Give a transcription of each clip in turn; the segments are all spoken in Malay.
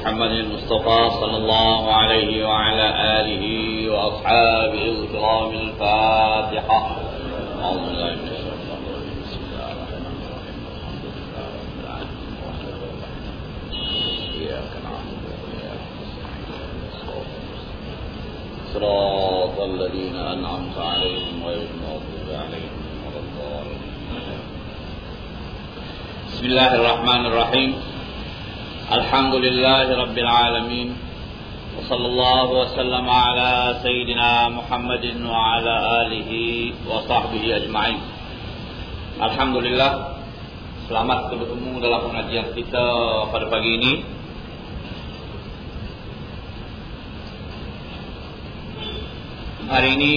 محمد المصطفى صلى الله عليه وعلى آله وأصحابه الكرام الفاتحة. بسم الله الرحمن الرحيم. الحمد لله رب العالمين. إياك وإياك نستعين. صراط الذين أنعمت عليهم غير المغضوب عليهم ولا الضالين. بسم الله الرحمن الرحيم. الحمد لله رب العالمين وصلى الله وسلم على سيدنا محمد وعلى آله وصحبه أجمعين الحمد لله Selamat bertemu dalam pengajian kita pada pagi ini Hari ini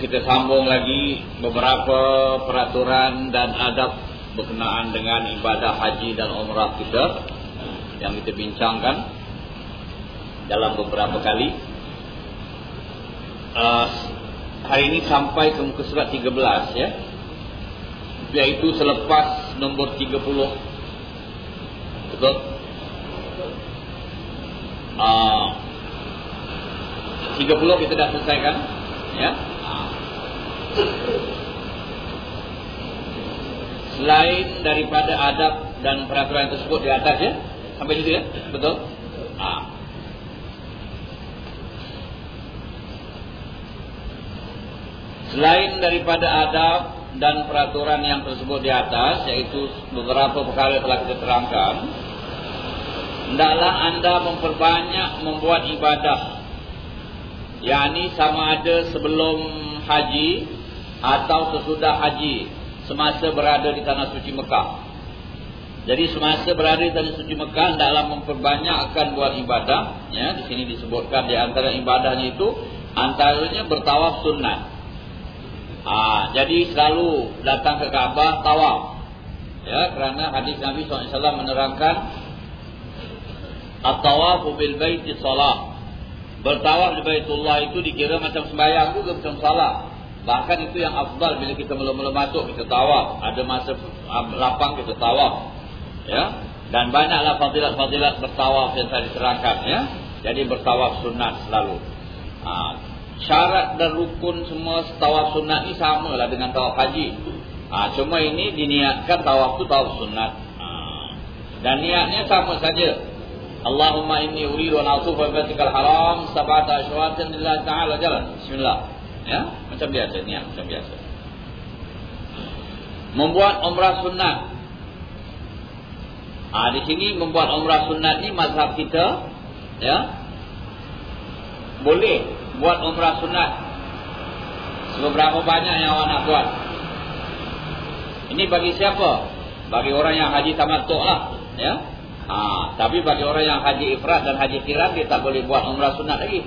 kita sambung lagi beberapa peraturan dan adab berkenaan dengan ibadah haji dan umrah kita yang kita bincangkan dalam beberapa kali. Uh, hari ini sampai ke muka surat 13 ya. Iaitu selepas nombor 30. Betul? Uh, 30 kita dah selesaikan ya. Selain daripada adab dan peraturan tersebut di atas ya. Sampai situ ya. Betul? Ha. Selain daripada adab dan peraturan yang tersebut di atas yaitu beberapa perkara telah kita terangkan hendaklah anda memperbanyak membuat ibadah yakni sama ada sebelum haji atau sesudah haji semasa berada di tanah suci Mekah. Jadi semasa berada tanah suci Mekah dalam memperbanyakkan buat ibadah, ya di sini disebutkan di antara ibadahnya itu antaranya bertawaf sunat. Ah, jadi selalu datang ke Kaabah tawaf. Ya, kerana hadis Nabi SAW menerangkan at-tawafu bil baiti salat Bertawaf di Baitullah itu dikira macam sembahyang juga macam salat. Bahkan itu yang afdal bila kita mula-mula masuk kita tawaf, ada masa lapang kita tawaf. Ya. Dan banyaklah fadilat-fadilat bertawaf yang tadi terangkan ya. Jadi bertawaf sunat selalu. Ha. syarat dan rukun semua tawaf sunat ni samalah dengan tawaf haji. Ha. cuma ini diniatkan tawaf tu tawaf sunat. Ha. dan niatnya sama saja. Allahumma inni uridu an atufa baitikal haram sab'ata ashwatin lillahi ta'ala jalan. Bismillah. Ya, macam biasa ni, macam biasa. Membuat umrah sunat. Ah di sini membuat umrah sunat ni mazhab kita ya. Boleh buat umrah sunat. Seberapa banyak yang awak nak buat? Ini bagi siapa? Bagi orang yang haji tamattu lah, ya. Ha, tapi bagi orang yang haji ifrat dan haji kiran dia tak boleh buat umrah sunat lagi.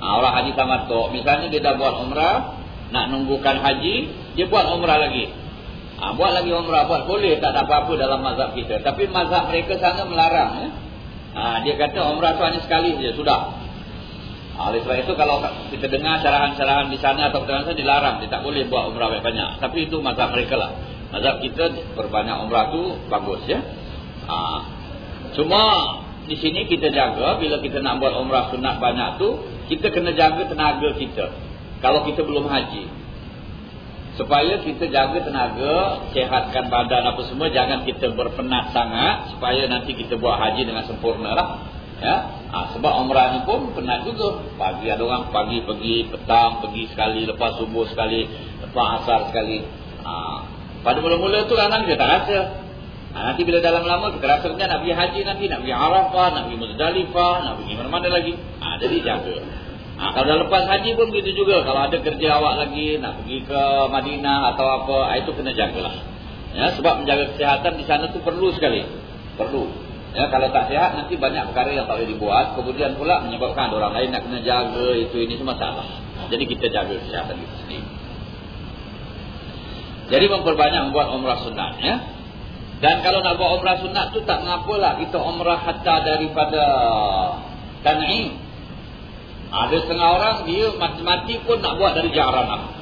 Ha, orang haji tamattu, misalnya dia dah buat umrah, nak nunggukan haji, dia buat umrah lagi. Ha, buat lagi umrah, buat boleh tak ada apa-apa dalam mazhab kita. Tapi mazhab mereka sana melarang. Ya? Ha, dia kata umrah tu hanya sekali saja, sudah. Ha, oleh sebab itu kalau kita dengar carahan-carahan di sana atau di sana dilarang, dia tak boleh buat umrah banyak-banyak. Tapi itu mazhab mereka lah. Mazhab kita berbanyak umrah tu bagus ya. Ha, Cuma di sini kita jaga bila kita nak buat umrah sunat banyak tu, kita kena jaga tenaga kita. Kalau kita belum haji. Supaya kita jaga tenaga, sehatkan badan apa semua, jangan kita berpenat sangat supaya nanti kita buat haji dengan sempurna lah. Ya. Ha, sebab umrah ni pun penat juga. Pagi ada orang pagi pergi, petang pergi sekali, lepas subuh sekali, lepas asar sekali. Ha, pada mula-mula tu kadang kita tak rasa. Ha, nanti bila dalam lama kita rasa kan nak pergi haji nanti, nak pergi Arafah, nak pergi Muzdalifah, nak pergi mana-mana lagi. Ha, jadi jaga. Ha, kalau dah lepas haji pun begitu juga. Kalau ada kerja awak lagi, nak pergi ke Madinah atau apa, ha, itu kena jagalah. Ya, sebab menjaga kesihatan di sana tu perlu sekali. Perlu. Ya, kalau tak sihat nanti banyak perkara yang tak boleh dibuat. Kemudian pula menyebabkan orang lain nak kena jaga, itu ini semua salah. Jadi kita jaga kesihatan kita sendiri. Jadi memperbanyak membuat umrah sunat. Ya. Dan kalau nak buat umrah sunat tu tak mengapalah kita umrah hatta daripada Tan'im. Ada setengah orang dia mati-mati pun nak buat dari Jaranah.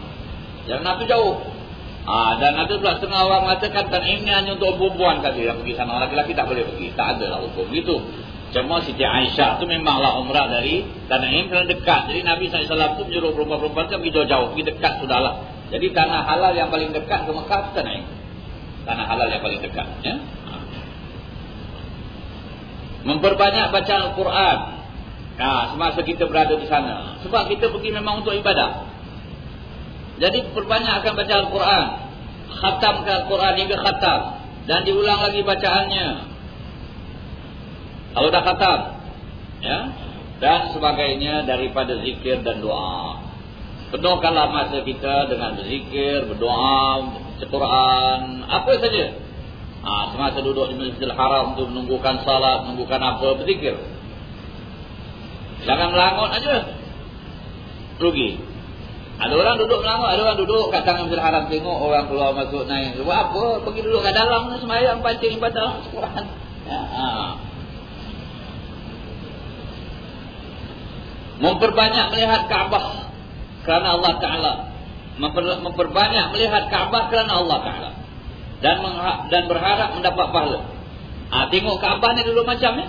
Jaranah tu jauh. Ha, dan ada pula setengah orang mengatakan Tan'im ni hanya untuk perempuan saja yang pergi sana. Laki-laki tak boleh pergi. Tak ada lah hukum. Gitu. Cuma Siti Aisyah tu memanglah umrah dari Tanaim kerana dekat. Jadi Nabi SAW tu menyuruh perempuan-perempuan tu pergi jauh-jauh. Pergi dekat sudahlah. Jadi tanah halal yang paling dekat ke Mekah tu Tanaim. Tanah halal yang paling dekat. Ya? Memperbanyak baca Al-Quran. Nah, semasa kita berada di sana. Sebab kita pergi memang untuk ibadah. Jadi perbanyakkan baca Al-Quran. Khatamkan Al-Quran hingga khatam. Dan diulang lagi bacaannya. Kalau dah khatam. Ya. Dan sebagainya daripada zikir dan doa. Penuhkanlah masa kita dengan berzikir, berdoa, Quran, apa saja. Ha, semasa duduk di Masjidil Haram untuk menunggukan salat, menunggukan apa, berzikir. Jangan melangut aja. Rugi. Ada orang duduk melangut, ada orang duduk kat tangan Masjidil Haram tengok orang keluar masuk naik. Buat apa? Pergi duduk kat dalam semayang baca ibadah Quran. Ya, ha. Memperbanyak melihat Kaabah kerana Allah Taala. Memperbanyak melihat Kaabah kerana Allah Taala. Dan dan berharap mendapat pahala. Ah ha, tengok Kaabah ni dulu macam ni.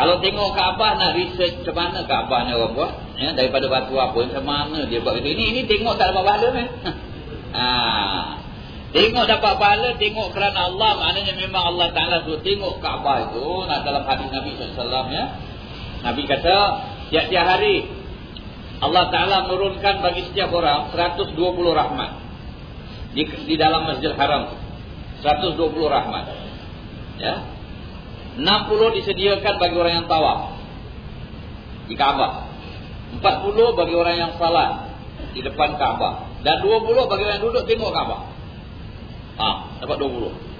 Kalau tengok Kaabah nak research macam mana Kaabah ni orang buat, ya, daripada batu apa, macam mana dia buat. Ini ini tengok tak dapat pahala ni. Ha. Tengok dapat pahala, tengok kerana Allah, maknanya memang Allah Taala tu tengok Kaabah itu, nak dalam hadis Nabi sallallahu ya. Nabi kata, Tiap-tiap hari Allah Ta'ala menurunkan bagi setiap orang 120 rahmat di, di dalam masjid haram 120 rahmat ya 60 disediakan bagi orang yang tawaf di Kaabah 40 bagi orang yang salat di depan Kaabah dan 20 bagi orang yang duduk tengok Kaabah ha, dapat 20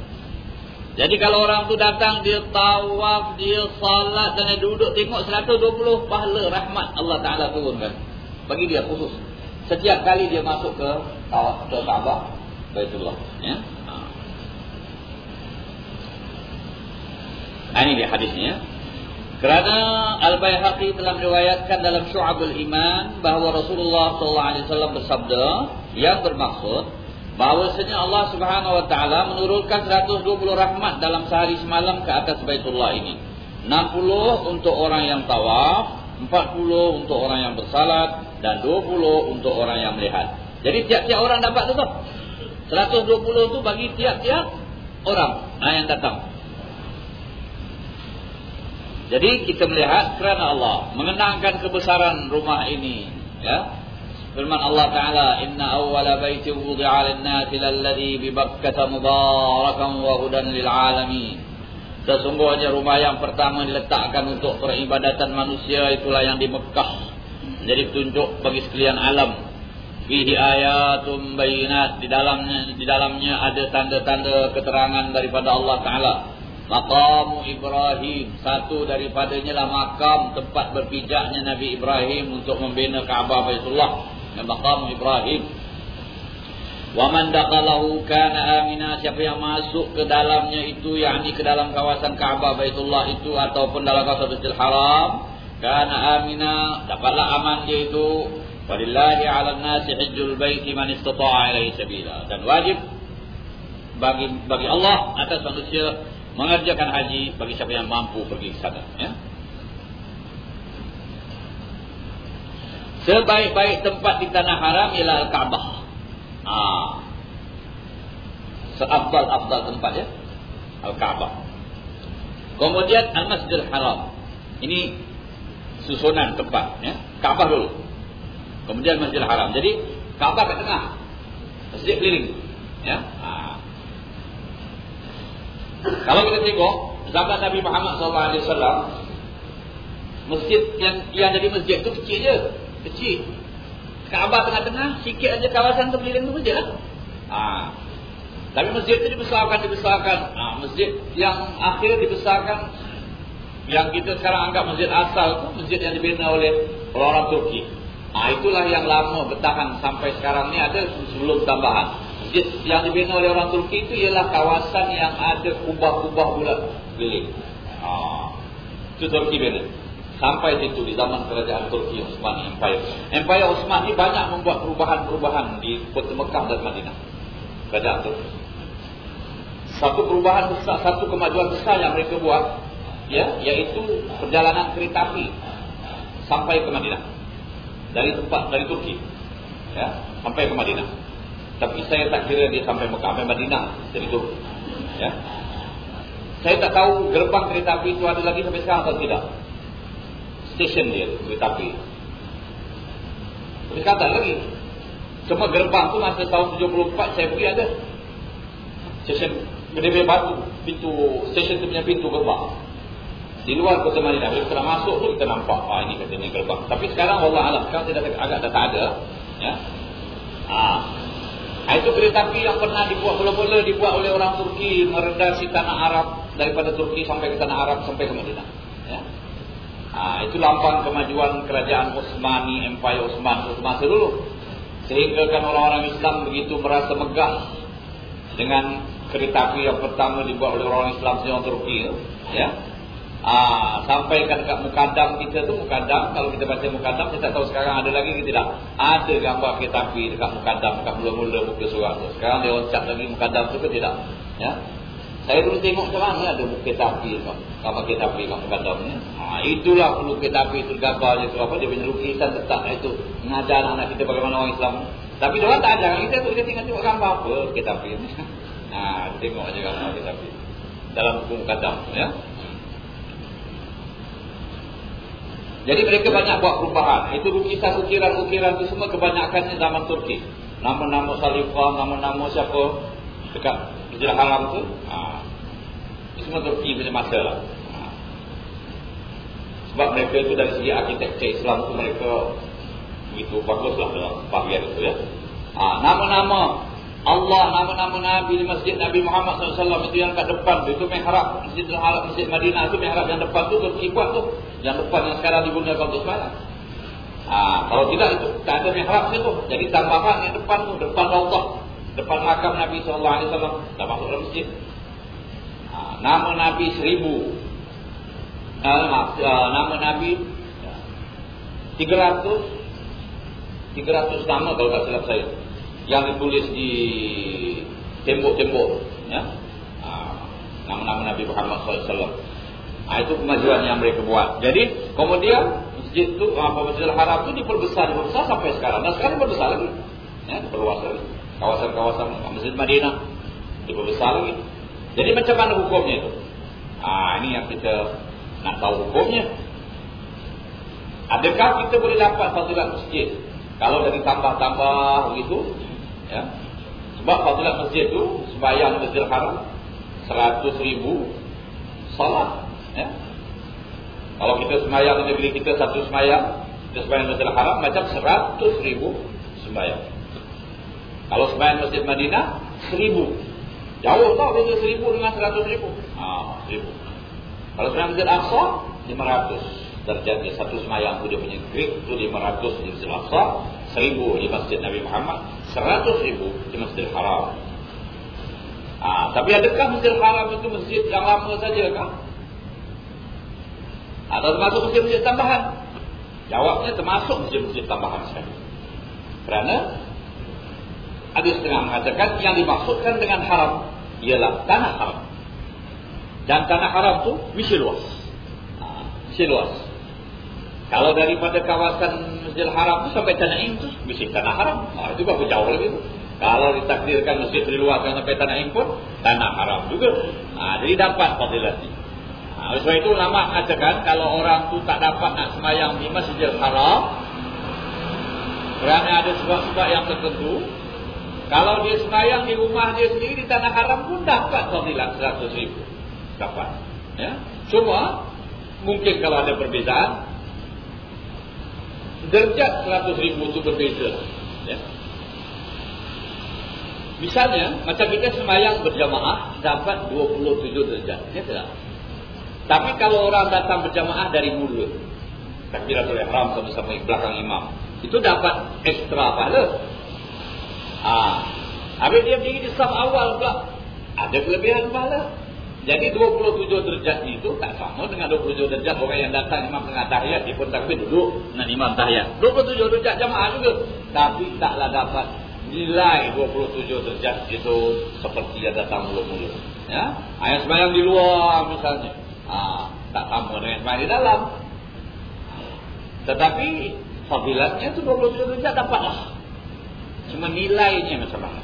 jadi kalau orang tu datang dia tawaf, dia salat dan dia duduk tengok 120 pahala rahmat Allah Taala turunkan. Bagi dia khusus. Setiap kali dia masuk ke tawaf ke Kaabah Baitullah, ya. Ha. ha ini dia hadisnya ya. Kerana Al-Baihaqi telah meriwayatkan dalam Syu'abul Iman bahawa Rasulullah wasallam bersabda yang bermaksud bahwasanya Allah Subhanahu wa taala menurunkan 120 rahmat dalam sehari semalam ke atas Baitullah ini. 60 untuk orang yang tawaf, 40 untuk orang yang bersalat dan 20 untuk orang yang melihat. Jadi tiap-tiap orang dapat tu tu. 120 tu bagi tiap-tiap orang nah, yang datang. Jadi kita melihat kerana Allah mengenangkan kebesaran rumah ini, ya. Firman Allah Ta'ala Inna awwala baiti wudi'a linnati lalladhi bibakkata mubarakan wa hudan lil'alamin Sesungguhnya rumah yang pertama diletakkan untuk peribadatan manusia itulah yang di Mekah Jadi tunjuk bagi sekalian alam Fihi ayatum bayinat di dalamnya di dalamnya ada tanda-tanda keterangan daripada Allah Taala. Maqam Ibrahim. Satu daripadanya lah makam tempat berpijaknya Nabi Ibrahim untuk membina Kaabah Baitullah. Yang maqam Ibrahim. Wa man dakhalahu kana amina. Siapa yang masuk ke dalamnya itu yakni ke dalam kawasan Ka'bah Baitullah itu ataupun dalam kawasan Masjidil Haram kana amina. Dapatlah aman dia itu. Walillahi 'alan nasi hajjul baiti man istata'a ilaihi sabila. Dan wajib bagi bagi Allah atas manusia mengerjakan haji bagi siapa yang mampu pergi ke sana ya Sebaik-baik tempat di tanah haram ialah Al-Kaabah. Ha. Seabdal-abdal tempat ya. Al-Kaabah. Kemudian Al-Masjidil Haram. Ini susunan tempat ya. Kaabah dulu. Kemudian Masjidil Haram. Jadi Kaabah kat tengah. Masjid keliling. Ya. Ha. Kalau kita tengok zaman Nabi Muhammad SAW masjid yang yang jadi masjid itu kecil je kecil. Kaabah tengah-tengah, sikit aja kawasan sekeliling tu saja lah. Ha. Tapi masjid itu dibesarkan, dibesarkan. Ha. Masjid yang akhir dibesarkan, yang kita sekarang anggap masjid asal tu, masjid yang dibina oleh orang-orang Turki. Ha. Itulah yang lama bertahan sampai sekarang ni ada sebelum tambahan. Yang dibina oleh orang Turki itu ialah kawasan yang ada kubah-kubah bulat. Ha. Itu Turki bina. Sampai situ di zaman kerajaan Turki Osmani Empire. Empire Osmani banyak membuat perubahan-perubahan di kota Mekah dan Madinah. Kerajaan Turki. Satu perubahan besar, satu kemajuan besar yang mereka buat ya, yaitu perjalanan kereta api sampai ke Madinah. Dari tempat dari Turki. Ya, sampai ke Madinah. Tapi saya tak kira dia sampai Mekah, sampai Madinah dari itu. Ya. Saya tak tahu gerbang kereta api itu ada lagi sampai sekarang atau tidak. Stesen dia kereta api. Tapi kata lagi. Cuma gerbang tu masa tahun 74 saya pergi ada. Stesen gede batu pintu stesen tu punya pintu gerbang. Di luar kota Madinah bila kita masuk tu kita nampak ah ini katanya gerbang. Tapi sekarang Allah alam sekarang tidak agak dah tak ada ya. Ah. Ha, itu kereta api yang pernah dibuat mula-mula dibuat oleh orang Turki meredasi tanah Arab daripada Turki sampai ke tanah Arab sampai ke Madinah. Ya. Ha, itu lambang kemajuan kerajaan Utsmani, Empire itu masa dulu. Sehingga kan orang-orang Islam begitu merasa megah dengan kereta api yang pertama dibuat oleh orang Islam sejauh Turki. Ya. Ah, sampaikan dekat mukadam kita tu mukadam kalau kita baca mukadam kita tak tahu sekarang ada lagi ke tidak. Ada gambar kereta api dekat mukadam dekat mula-mula muka surat tu. Sekarang dia loncat lagi mukadam tu ke tidak? Ya. Saya dulu tengok macam mana ada kereta api tu. Gambar kereta api kat mukadam ni. Ha, itulah perlu kereta api itu gambar je tu apa dia punya lukisan tetap itu mengajar anak kita bagaimana orang Islam. Tapi dia tak ajar kita tu dia tinggal tengok gambar apa kereta api ni. Ha, tengok aja gambar kereta api. Dalam buku mukadam ya. Jadi mereka banyak buat perubahan. Itu lukisan ukiran-ukiran itu semua kebanyakannya zaman Turki. Nama-nama Salifah, nama-nama siapa dekat Masjidil Haram tu. Ha. Itu semua Turki punya masa lah. Ha. Sebab mereka itu dari segi arkitektur Islam itu mereka begitu baguslah dalam bahagian itu ya. Ha. Nama-nama Allah nama-nama Nabi di Masjid Nabi Muhammad SAW itu yang kat depan tu. Itu mihrab Masjid Al-Haram Masjid Madinah itu mihrab yang depan tu berkibat tu. Yang depan yang sekarang digunakan untuk sembahyang. Ha, kalau tidak itu tak ada mihrab situ. Jadi tambahan yang depan tu depan Allah, depan makam Nabi SAW dah masuk dalam masjid. Ha, nama Nabi seribu. Uh, uh, nama Nabi tiga ratus tiga ratus nama kalau tak silap saya yang ditulis di tembok-tembok ya. Ah, nama-nama Nabi Muhammad SAW ha, itu kemajuan yang mereka buat. Jadi kemudian masjid itu apa Masjidil Haram itu diperbesar diperbesar sampai sekarang. Dan sekarang berbesar lagi ya diperluas lagi. Kawasan-kawasan Masjid Madinah diperbesar lagi. Jadi macam mana hukumnya itu? Ah ini yang kita nak tahu hukumnya. Adakah kita boleh dapat fadilat masjid? Kalau dari tambah-tambah begitu ya. Sebab fadilat masjid tu sembahyang Masjidil Haram 100 ribu salat ya. Kalau kita sembahyang di negeri kita satu sembahyang kita sembahyang Masjidil Haram macam 100 ribu sembahyang. Kalau sembahyang Masjid Madinah 1000. Jauh tau beza 1000 dengan 100 ribu. Ah, 1000. Kalau sembahyang Masjid Aqsa 500 derajatnya satu sembahyang tu dia punya grade tu 500 di Masjid Aqsa, 1000 di Masjid Nabi Muhammad seratus ribu di Masjidil Haram. Ha, tapi adakah Masjidil Haram itu masjid yang lama saja kah? Atau termasuk masjid-masjid tambahan? Jawabnya termasuk masjid-masjid tambahan sekali. Kerana ada setengah mengatakan yang dimaksudkan dengan haram ialah tanah haram. Dan tanah haram itu misi luas. Ha, misi luas. Kalau daripada kawasan Masjidil Haram sampai Tanaim tu mesti tanah haram. Ha, itu baru jauh lagi. Kalau ditakdirkan masjid diluarkan sampai Tanaim pun tanah haram juga. Ha, jadi dapat fadilat ni. Ha, sebab itu ulama katakan kalau orang tu tak dapat nak semayang di Masjidil Haram kerana ada sebab-sebab yang tertentu kalau dia semayang di rumah dia sendiri di tanah haram pun dapat fadilat 100 ribu. Dapat. Ya. Cuma mungkin kalau ada perbezaan derajat 100 ribu itu berbeza. Ya. Misalnya, macam kita semayang berjamaah dapat 27 derajat. Ya tidak? Tapi kalau orang datang berjamaah dari mulut, takbiratul ihram sama-sama belakang imam, itu dapat ekstra pahala. Ah, habis dia berdiri di saf awal pula, ada kelebihan pahala. Jadi 27 derajat itu tak sama dengan 27 derajat orang yang datang imam tengah tahiyat dia pun takbir duduk dengan imam tahiyat. 27 derajat jamaah juga. Tapi taklah dapat nilai 27 derajat itu seperti yang datang mula-mula. Ya? Ayat sembahyang di luar misalnya. Ha. Tak sama dengan sembahyang di dalam. Tetapi fadilatnya itu 27 derajat dapatlah. Cuma nilainya macam mana.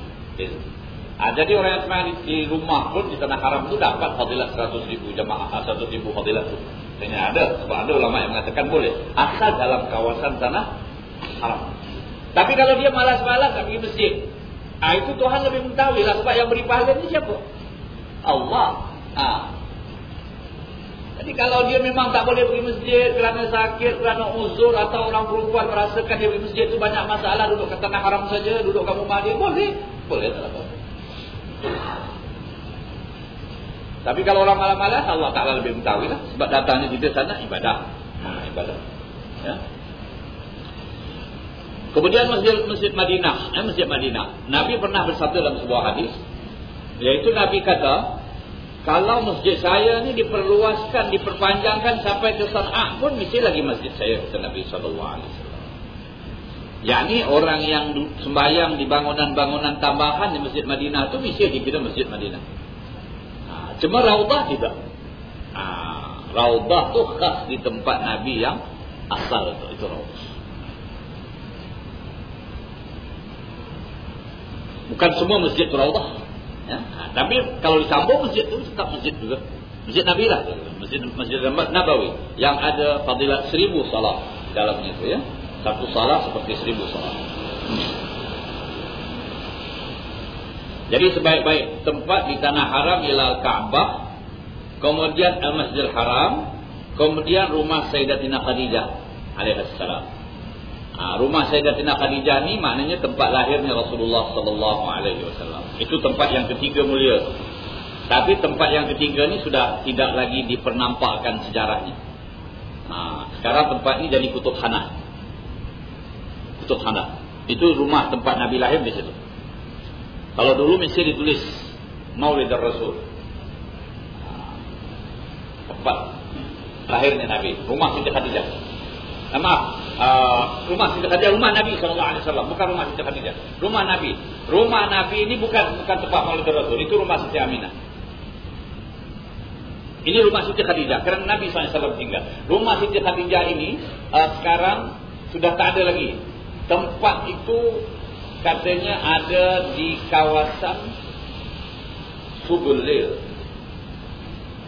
Ha, jadi orang yang sembahyang di, di rumah pun di tanah haram itu dapat fadilat 100 ribu jamaah, 100 ribu fadilat itu. Ini ada, sebab ada ulama yang mengatakan boleh. Asal dalam kawasan tanah haram. Tapi kalau dia malas-malas tak pergi masjid. Ah ha, itu Tuhan lebih mengetahui lah sebab yang beri pahala ni siapa? Allah. Ha. Jadi kalau dia memang tak boleh pergi masjid kerana sakit, kerana uzur atau orang perempuan merasakan dia pergi masjid itu banyak masalah duduk kat tanah haram saja, duduk kat rumah dia, boleh. Boleh tak apa. Tapi kalau orang malam-malam Allah Ta'ala lebih mengetahui lah. Sebab datangnya di sana ibadah. Ha, ibadah. Ya. Kemudian masjid masjid Madinah, eh, masjid Madinah. Nabi pernah bersabda dalam sebuah hadis, yaitu Nabi kata, kalau masjid saya ni diperluaskan, diperpanjangkan sampai ke Sanaa pun mesti lagi masjid saya kata Nabi sallallahu alaihi wasallam. Yani orang yang sembahyang di bangunan-bangunan tambahan di Masjid Madinah tu mesti dikira Masjid Madinah. Ha, cuma Raudah tidak. Ha, Raudah tu khas di tempat Nabi yang asal tu, itu Raudah. Bukan semua masjid itu raudah. Ya? Ha, tapi kalau disambung masjid itu tetap masjid juga. Masjid Nabi lah. Masjid, masjid Nabawi. Yang ada fadilat seribu salat dalamnya itu ya. Satu salat seperti seribu salat. Jadi sebaik-baik tempat di tanah haram ialah Kaabah. Kemudian Al-Masjidil Haram. Kemudian rumah Sayyidatina Khadijah alaihissalam. Ha, rumah Sayyidatina Khadijah ni maknanya tempat lahirnya Rasulullah sallallahu alaihi wasallam. Itu tempat yang ketiga mulia. Tapi tempat yang ketiga ni sudah tidak lagi dipernampakkan sejarahnya. Ha, sekarang tempat ni jadi kutub khanah. Kutub khanah. Itu rumah tempat Nabi lahir di situ. Kalau dulu mesti ditulis Maulid Rasul. Ha, tempat lahirnya Nabi, rumah Siti Khadijah. Eh, maaf, uh, rumah Siti Khadijah rumah Nabi sallallahu alaihi wasallam bukan rumah Siti Khadijah rumah Nabi rumah Nabi ini bukan bukan tempat Maulid Rasul itu rumah Siti Aminah ini rumah Siti Khadijah kerana Nabi SAW tinggal rumah Siti Khadijah ini uh, sekarang sudah tak ada lagi tempat itu katanya ada di kawasan Subulil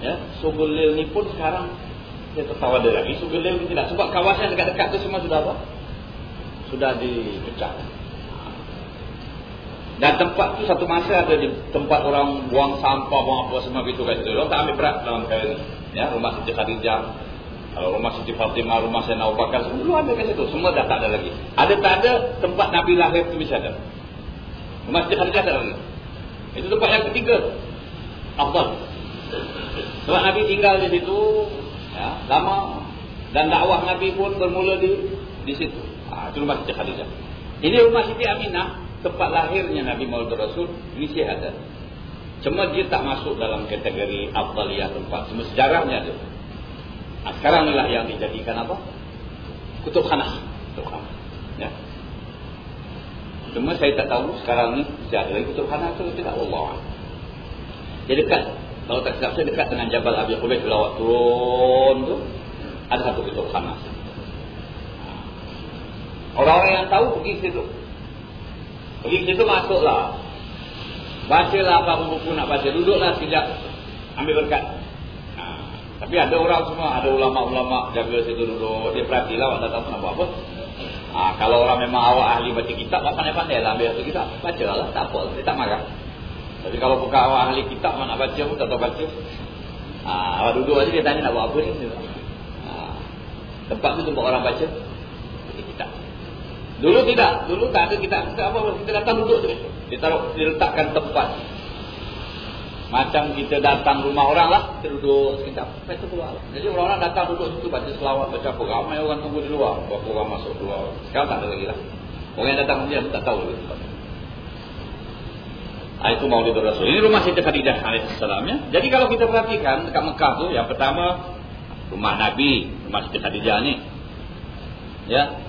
ya Subulil ni pun sekarang saya tahu ada lagi. Sugelil tidak. Sebab kawasan dekat-dekat tu semua sudah apa? Sudah dipecah. Dan tempat tu satu masa ada di tempat orang buang sampah buang apa semua itu kat situ orang tak ambil berat dalam kali ni. Ya rumah Siti Khadijah rumah Siti Fatimah rumah Sayyidina Abu Bakar dulu ada kat situ semua dah tak ada lagi ada tak ada tempat Nabi lahir tu bisa ada rumah Siti Khadijah ada lagi itu tempat yang ketiga Afdal sebab Nabi tinggal di situ ya, lama dan dakwah Nabi pun bermula di di situ. Ha, itu rumah Siti Khadijah. Ini rumah Siti Aminah, tempat lahirnya Nabi Muhammad Rasul, sih ada. Cuma dia tak masuk dalam kategori afdaliyah tempat. Semua sejarahnya ada. Nah, sekarang inilah yang dijadikan apa? Kutub Khanah. Kutub Khanah. Ya. Cuma saya tak tahu sekarang ni masih ada lagi Kutub Khanah atau tidak. Allah. Dia dekat kalau tak silap saya dekat dengan Jabal Abi Khubayb bila awak turun tu ada satu kitab khanas. Orang-orang yang tahu pergi situ. Pergi situ masuklah. Bacalah apa buku nak baca. Duduklah sekejap. Ambil berkat. Tapi ada orang semua. Ada ulama-ulama jaga situ duduk. Dia perhatilah awak tak tahu nak buat apa. Ha, kalau orang memang awak ahli baca kitab, awak pandai-pandai lah ambil satu kitab. Baca lah. Tak apa. Dia tak marah. Tapi kalau buka awak ahli kitab mana baca pun tak tahu baca. Ha, awak duduk aja dia tanya nak buat apa ni. Ha, tempat tu tempat orang baca. Kitab. Dulu tidak. Dulu tak ada kitab. Kita apa kita datang duduk tu. Dia taruh diletakkan tempat. Macam kita datang rumah orang lah, kita duduk. Lepas tu keluar. Jadi orang-orang datang duduk situ baca selawat, baca apa. Ramai orang tunggu di luar. Berapa orang masuk keluar. Sekarang tak ada lagi lah. Orang yang datang dia tak tahu lagi. Ha, itu Maulid Rasul. Ini rumah Siti Khadijah alaihissalam ya. Jadi kalau kita perhatikan dekat Mekah tu yang pertama rumah Nabi, rumah Siti Khadijah ni. Ya.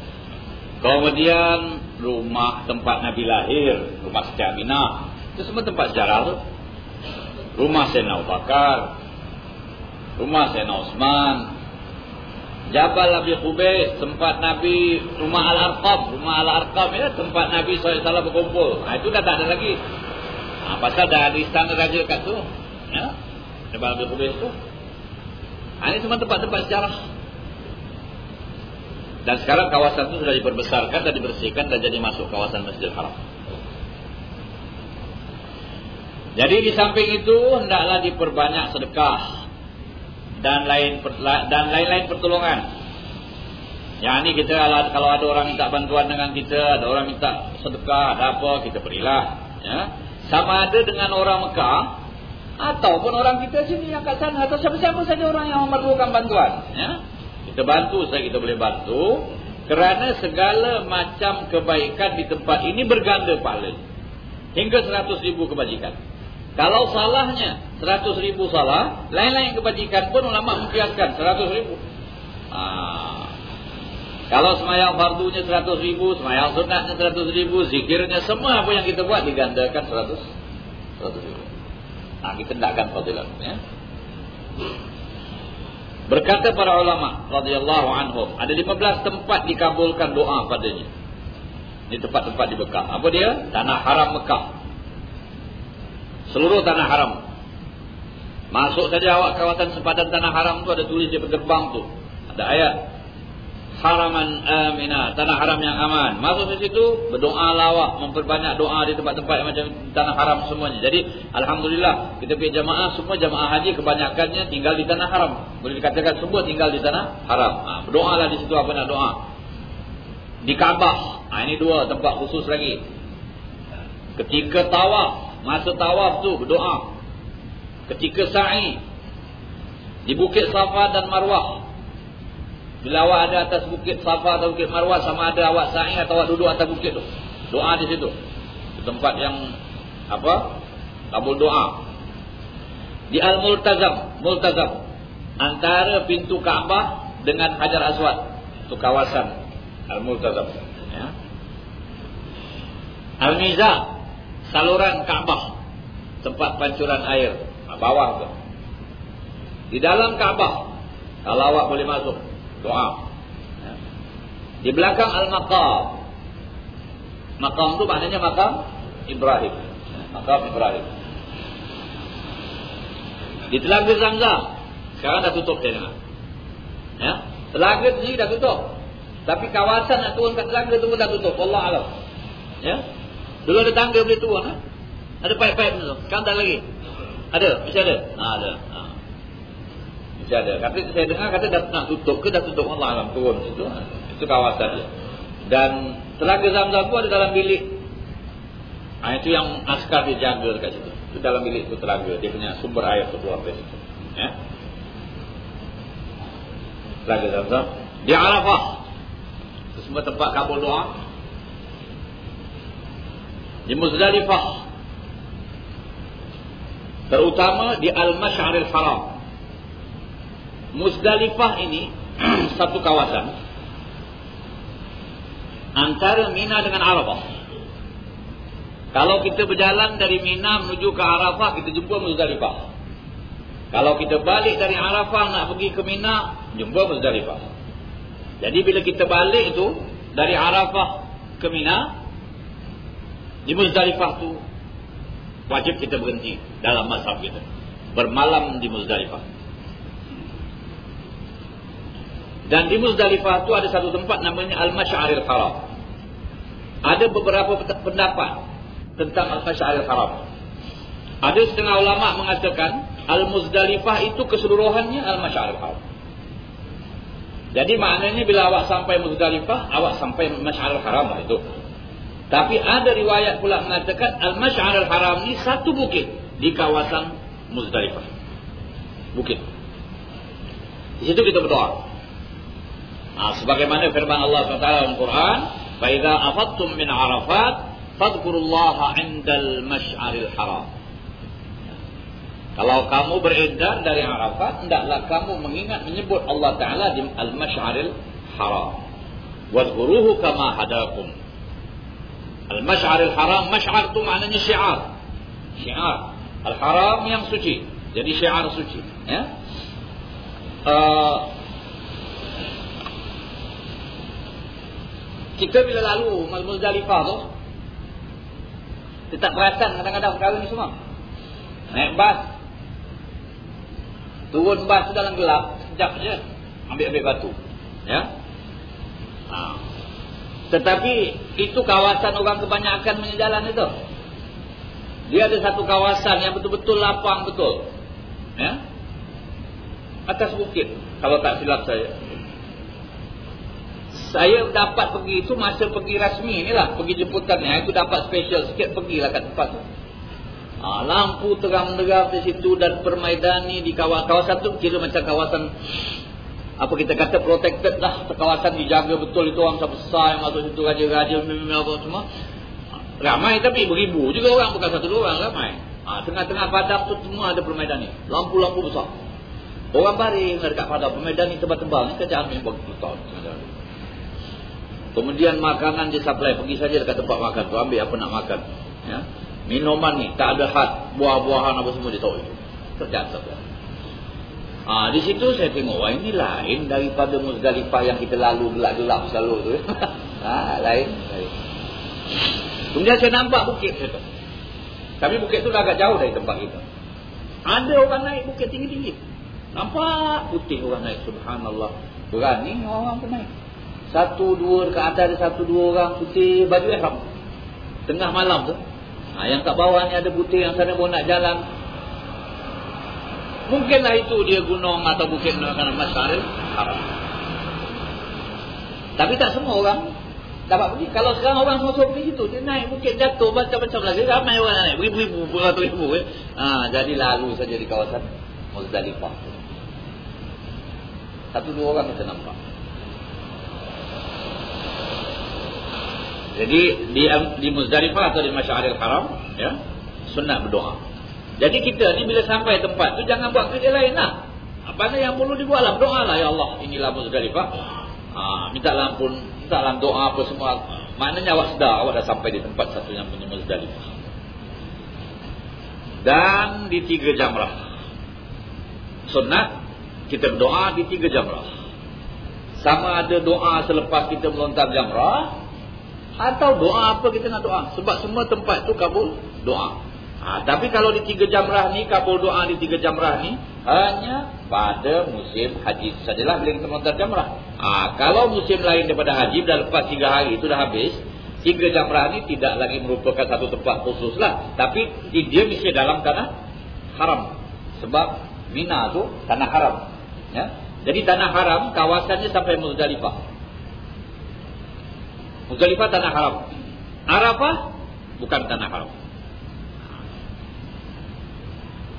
Kemudian rumah tempat Nabi lahir, rumah Siti Aminah. Itu semua tempat sejarah tu. Rumah Sayyidina Abu Bakar. rumah Sayyidina Osman. Jabal Abi Qubais, tempat Nabi, rumah Al-Arqam, rumah Al-Arqam ya, tempat Nabi SAW berkumpul. Nah, itu dah tak ada lagi. Nah, pasal dah ada istana raja kat tu. Ya. Jabal Abi Qubais tu. Nah, ini cuma tempat-tempat sejarah. Dan sekarang kawasan itu sudah diperbesarkan dan dibersihkan dan jadi masuk kawasan Masjidil Haram. Jadi di samping itu hendaklah diperbanyak sedekah dan lain dan lain-lain pertolongan. Yang ini kita kalau ada orang minta bantuan dengan kita, ada orang minta sedekah, ada apa, kita berilah. Ya. Sama ada dengan orang Mekah ataupun orang kita sini yang kat sana atau siapa-siapa saja orang yang memerlukan bantuan. Ya. Kita bantu saya kita boleh bantu kerana segala macam kebaikan di tempat ini berganda pahala. Hingga seratus ribu kebajikan. Kalau salahnya seratus ribu salah, lain-lain kebajikan pun ulama mengkiaskan seratus ribu. Ha. Kalau semayang fardunya seratus ribu, semayang sunatnya seratus ribu, zikirnya semua apa yang kita buat digandakan seratus seratus ribu. Nah, kita tidakkan fadilah. Ya. Berkata para ulama radhiyallahu anhum, ada 15 tempat dikabulkan doa padanya. Ini tempat-tempat di Mekah. Apa dia? Tanah haram Mekah. Seluruh tanah haram. Masuk saja awak kawasan sepadan tanah haram tu ada tulis di gerbang tu. Ada ayat. Haraman amina. Tanah haram yang aman. Masuk ke situ. Berdoa lawak. Memperbanyak doa di tempat-tempat macam tanah haram semuanya. Jadi Alhamdulillah. Kita pergi jamaah. Semua jamaah haji kebanyakannya tinggal di tanah haram. Boleh dikatakan semua tinggal di tanah haram. Ha, berdoa lah di situ apa nak doa. Di Kaabah. Ha, ini dua tempat khusus lagi. Ketika tawaf Masa tawaf tu berdoa. Ketika sa'i. Di bukit Safa dan Marwah. Bila awak ada atas bukit Safa atau bukit Marwah. Sama ada awak sa'i atau awak duduk atas bukit tu. Doa di situ. Di tempat yang apa? Kabul doa. Di Al-Multazam. Multazam. Antara pintu Kaabah dengan Hajar Aswad. Itu kawasan Al-Multazam. Ya. Al-Mizah saluran Kaabah. Tempat pancuran air. Ha, bawah tu. Di dalam Kaabah kalau awak boleh masuk doa. Ya. di belakang al-maqam. Maqam tu maknanya makam Ibrahim. Ya, makam Ibrahim. Di telaga Zamzam. Sekarang dah tutup saya dengar. Ya. Telaga sendiri dah tutup. Tapi kawasan nak turun kat telaga tu pun dah tutup. Allah alam. Ya Dulu ada tangga boleh turun ha? Ada paip-paip tu. Sekarang tak lagi. Ada, mesti ada. Ha, ada. Ha. Mesti ada. Kata saya dengar kata dah nak tutup ke dah tutup Allah alam turun itu. Ha. Itu kawasan dia. Dan telaga Zamzam tu ada dalam bilik. Ha, itu yang askar dia jaga dekat situ. Itu dalam bilik tu telaga. Dia punya sumber air tu keluar dari situ. Ya. Telaga Zamzam. Di Arafah. Itu semua tempat kabul doa di Muzdalifah. Terutama di Al-Mash'aril Haram. Muzdalifah ini satu kawasan antara Mina dengan Arafah. Kalau kita berjalan dari Mina menuju ke Arafah kita jumpa Muzdalifah. Kalau kita balik dari Arafah nak pergi ke Mina jumpa Muzdalifah. Jadi bila kita balik itu dari Arafah ke Mina di Muzdalifah tu wajib kita berhenti dalam masa kita. Bermalam di Muzdalifah. Dan di Muzdalifah tu ada satu tempat namanya Al-Mash'aril Haram. Ada beberapa pendapat tentang Al-Mash'aril Haram. Ada setengah ulama mengatakan Al-Muzdalifah itu keseluruhannya Al-Mash'aril Haram. Jadi maknanya bila awak sampai Muzdalifah, awak sampai Mash'aril Haram lah itu. Tapi ada riwayat pula mengatakan Al-Mash'ar al-Haram ni satu bukit di kawasan Muzdalifah. Bukit. Di situ kita berdoa. Nah, sebagaimana firman Allah SWT dalam Quran, "Fa afattum min Arafat, fadhkurullaha 'indal mash'aril haram." Kalau kamu beredar dari Arafat, hendaklah kamu mengingat menyebut Allah Taala di Al-Mash'aril Haram. Wadhkuruhu kama hadakum. Al-Mash'ar al-Haram, Mash'ar itu maknanya syiar. Syiar. Al-Haram yang suci. Jadi syiar suci. Ya? uh, kita bila lalu Muzdalifah tu kita tak perasan kadang-kadang perkara ni semua naik bas turun bas dalam gelap sekejap je ambil-ambil batu ya ha. Tetapi itu kawasan orang kebanyakan menjalan itu. Dia ada satu kawasan yang betul-betul lapang betul. Ya? Atas bukit kalau tak silap saya. Saya dapat pergi itu masa pergi rasmi ni lah pergi jemputan ni. Itu dapat special sikit pergilah kat tempat tu. Ha, lampu terang-terang di situ dan permaidani di kawasan, kawasan tu kira macam kawasan apa kita kata protected lah kawasan dijaga betul itu orang besar yang masuk situ raja-raja apa semua ramai tapi beribu juga orang bukan satu dua orang ramai ha, tengah-tengah padang tu semua ada permaidani lampu-lampu besar orang baring dekat padang permaidani tebal-tebal ni kerjaan memang betul Kemudian makanan dia supply. Pergi saja dekat tempat makan tu. Ambil apa nak makan. Ya. Minuman ni. Tak ada hat. Buah-buahan apa semua dia tahu itu. Terjata. Ha, di situ saya tengok. Wah ini lain daripada Muzdalifah yang kita lalu gelap-gelap selalu tu. ha, lain. Kemudian saya nampak bukit. Saya Tapi bukit tu dah agak jauh dari tempat kita. Ada orang naik bukit tinggi-tinggi. Nampak putih orang naik. Subhanallah. Berani orang pun naik. Satu dua dekat atas ada satu dua orang putih baju ihram. Tengah malam tu. Ha, yang kat bawah ni ada putih yang sana pun nak jalan. Mungkinlah itu dia gunung atau bukit kerana masyarakat haram. Tapi tak semua orang dapat pergi. Kalau sekarang orang semua pergi situ. Dia naik bukit jatuh macam-macam lagi. Ramai orang naik. Beribu-ribu, beratus-ribu. Eh. Ha, jadi lalu saja di kawasan Muzdalifah. Satu dua orang kita nampak. Jadi di di Muzdalifah atau di Masyaril Haram, ya, sunat berdoa. Jadi kita ni bila sampai tempat tu jangan buat kerja lain lah. Apa yang perlu dibuatlah berdoa lah ya Allah. Inilah Muzdalifah. Ha, minta ampun, minta dalam doa apa semua. Maknanya awak sedar awak dah sampai di tempat satu yang punya Muzdalifah. Dan di tiga jamrah. Sunat kita berdoa di tiga jamrah. Sama ada doa selepas kita melontar jamrah atau doa apa kita nak doa. Sebab semua tempat tu kabul doa. Ha, tapi kalau di tiga jamrah ni, kabul doa di tiga jamrah ni, hanya pada musim haji sajalah bila kita melontar jamrah. Ha, kalau musim lain daripada haji, dah lepas tiga hari itu dah habis, tiga jamrah ni tidak lagi merupakan satu tempat khusus lah. Tapi dia mesti dalam tanah haram. Sebab Mina tu tanah haram. Ya? Jadi tanah haram kawasannya sampai Muzdalifah. Muzdalifah tanah haram. Arafah bukan tanah haram.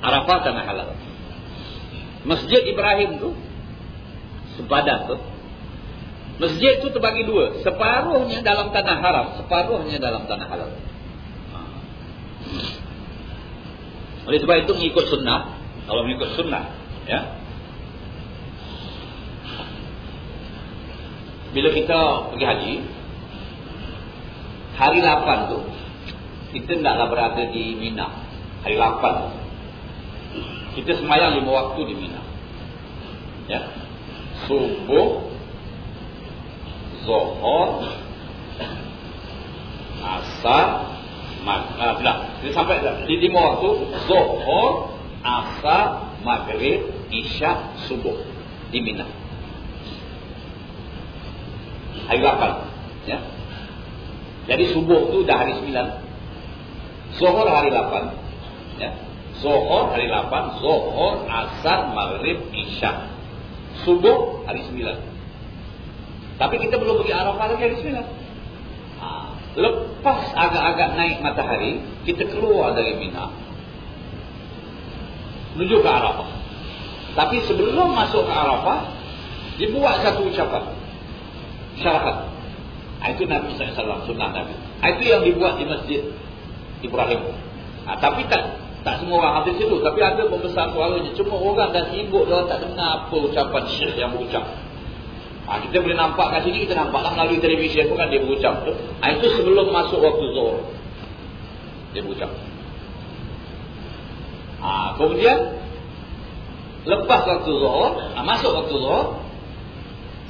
Arafah tanah halal. Masjid Ibrahim tu sepadan tu. Masjid tu terbagi dua, separuhnya dalam tanah haram, separuhnya dalam tanah halal. Oleh sebab itu mengikut sunnah, kalau mengikut sunnah, ya. Bila kita pergi haji, hari 8 tu kita tidaklah berada di Mina hari 8 kita semayang lima waktu di Mina. Ya. Subuh zuhur asar maghrib uh, kita sampai di lima waktu zuhur asar maghrib isya subuh di Mina. Hari 8 ya. Jadi subuh tu dah hari 9. Zuhur hari 8. Ya. Zuhur hari 8, zuhur, asar, maghrib, isya. Subuh hari 9. Tapi kita belum pergi Arafah lagi hari 9. Ha. Lepas agak-agak naik matahari, kita keluar dari Mina. Menuju ke Arafah. Tapi sebelum masuk ke Arafah, dibuat satu ucapan. Syarahat. Ha, itu Nabi SAW sunnah Nabi. Ha, itu yang dibuat di masjid Ibrahim. Ha, tapi tak tak semua orang habis itu. Tapi ada pembesar suaranya. Cuma orang dah sibuk. Dia tak dengar apa ucapan syekh yang berucap. Ha, kita boleh nampak kat sini. Kita nampak lah melalui televisyen pun kan dia berucap. Tu. Ha, itu sebelum masuk waktu zuhur. Dia berucap. Ha, kemudian. Lepas waktu zuhur, ah, masuk waktu zuhur,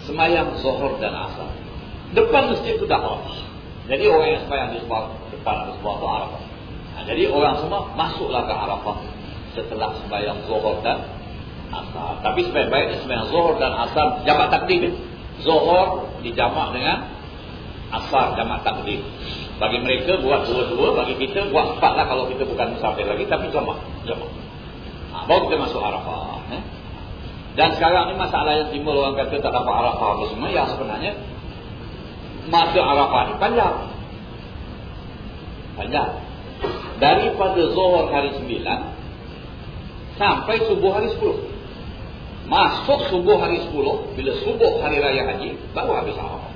semayang zuhur dan asar. Depan masjid itu dah. Jadi orang yang semayang di sebelah depan di sebelah itu Arafah. Nah, jadi orang semua masuklah ke Arafah setelah semayang zuhur dan asar. Tapi sebaik-baiknya semayang zuhur dan asar jamak takdim. Zuhur dijamak dengan asar jamak takdim. Bagi mereka buat dua-dua, bagi kita buat empat lah kalau kita bukan musafir lagi, tapi jamak. jamak. Nah, baru kita masuk Arafah. Eh? Dan sekarang ni masalah yang timbul orang kata tak dapat Arafah apa semua yang sebenarnya masa Arafah ni panjang. Panjang. Daripada Zuhur hari 9 sampai subuh hari 10. Masuk subuh hari 10, bila subuh hari raya haji baru habis Arafah.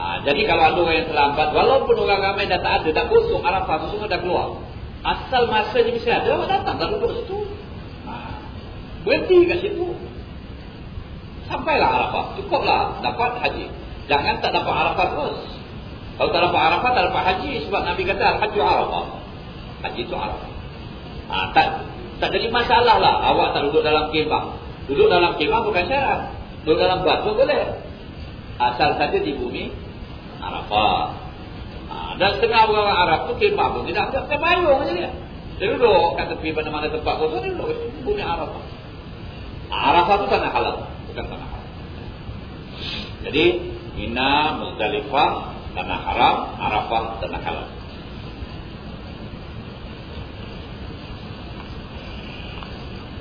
Ha, jadi kalau ada orang yang terlambat walaupun orang ramai dah tak ada dah kosong Arafah semua dah keluar. Asal masa dia mesti ada orang datang dah duduk situ. Berhenti kat situ. Sampailah Arafah. Cukuplah dapat haji. Jangan tak dapat Arafah terus. Kalau tak dapat Arafah, tak dapat haji. Sebab Nabi kata, Haji Arafah. Haji itu Arafah. Ha, tak, tak jadi masalah lah. Awak tak duduk dalam kemah. Duduk dalam kemah bukan syarat. Duduk dalam batu boleh. Asal saja di bumi Arafah. Ha, dan setengah orang Arab tu kemah pun tidak ada. Dia bayung saja dia. Dia duduk kat tepi mana-mana tempat kosong. Dia duduk bumi Arafah. Arafah itu tanah halal, bukan tanah haram. Jadi Mina, Muzdalifah, tanah haram, Arafah tanah.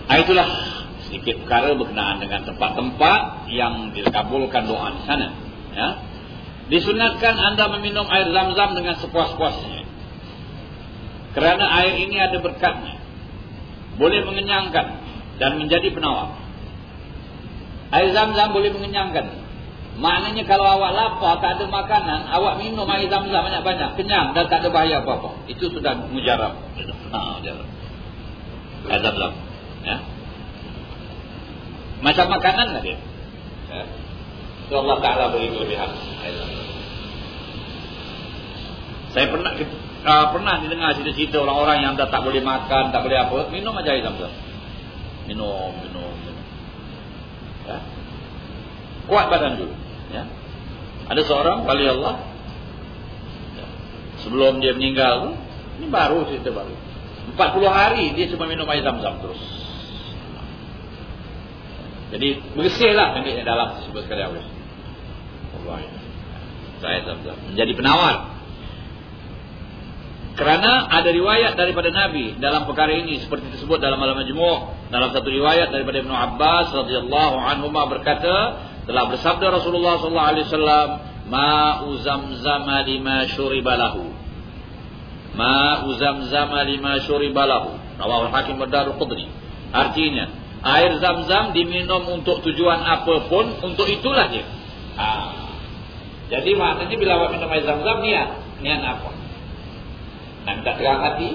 Nah, itulah sedikit perkara berkenaan dengan tempat-tempat yang dikabulkan doa di sana. Ya. Disunatkan anda meminum air zam-zam dengan sepuas-puasnya. Kerana air ini ada berkatnya. Boleh mengenyangkan dan menjadi penawar. Air zam-zam boleh mengenyangkan. Maknanya kalau awak lapar, tak ada makanan, awak minum air zam-zam banyak-banyak, kenyang dan tak ada bahaya apa-apa. Itu sudah mujarab. Ha. Air zam-zam. Ya. Macam makanan lah dia. Ya. Allah Ta'ala beri kelebihan. Saya pernah uh, pernah didengar cerita-cerita orang-orang yang dah tak boleh makan, tak boleh apa, minum aja air zam-zam minum, minum, minum. Ya. Kuat badan dulu. Ya. Ada seorang, wali Allah. Ya. Sebelum dia meninggal, ini baru cerita baru. 40 hari dia cuma minum air zam-zam terus. Jadi bersihlah pendeknya dalam sebut sekali Allah. Allah. Saya zam-zam. Menjadi penawar. Kerana ada riwayat daripada Nabi dalam perkara ini seperti disebut dalam Al-Majmu' dalam satu riwayat daripada Ibnu Abbas radhiyallahu anhu berkata telah bersabda Rasulullah sallallahu alaihi wasallam ma'u zamzam lima syuribalahu ma'u zamzam lima syuribalahu rawahu Hakim Darul Qudri artinya air zam-zam diminum untuk tujuan apapun untuk itulah dia. Ha. jadi maknanya bila awak minum air zam-zam niat. Niat apa? Nak minta terang hati?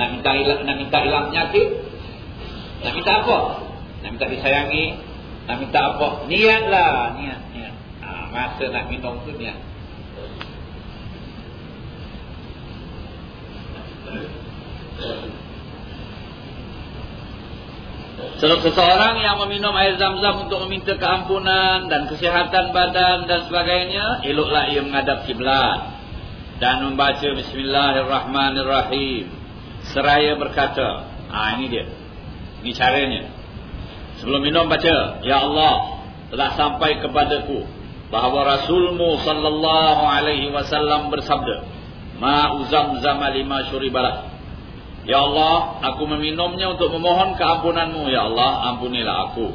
Nak minta hilang nak minta hilang penyakit? Nak minta apa? Nak minta disayangi nak minta apa? Niatlah niat niat. Ha, masa nak minum tu niat. Seseorang yang meminum air zam-zam untuk meminta keampunan dan kesihatan badan dan sebagainya, eloklah ia menghadap kiblat dan membaca bismillahirrahmanirrahim. Seraya berkata ah ini dia. Ini caranya sebelum minum baca ya Allah telah sampai kepadaku bahawa rasulmu sallallahu alaihi wasallam bersabda ma uzamzam lima syuribalah ya Allah aku meminumnya untuk memohon keampunanmu ya Allah ampunilah aku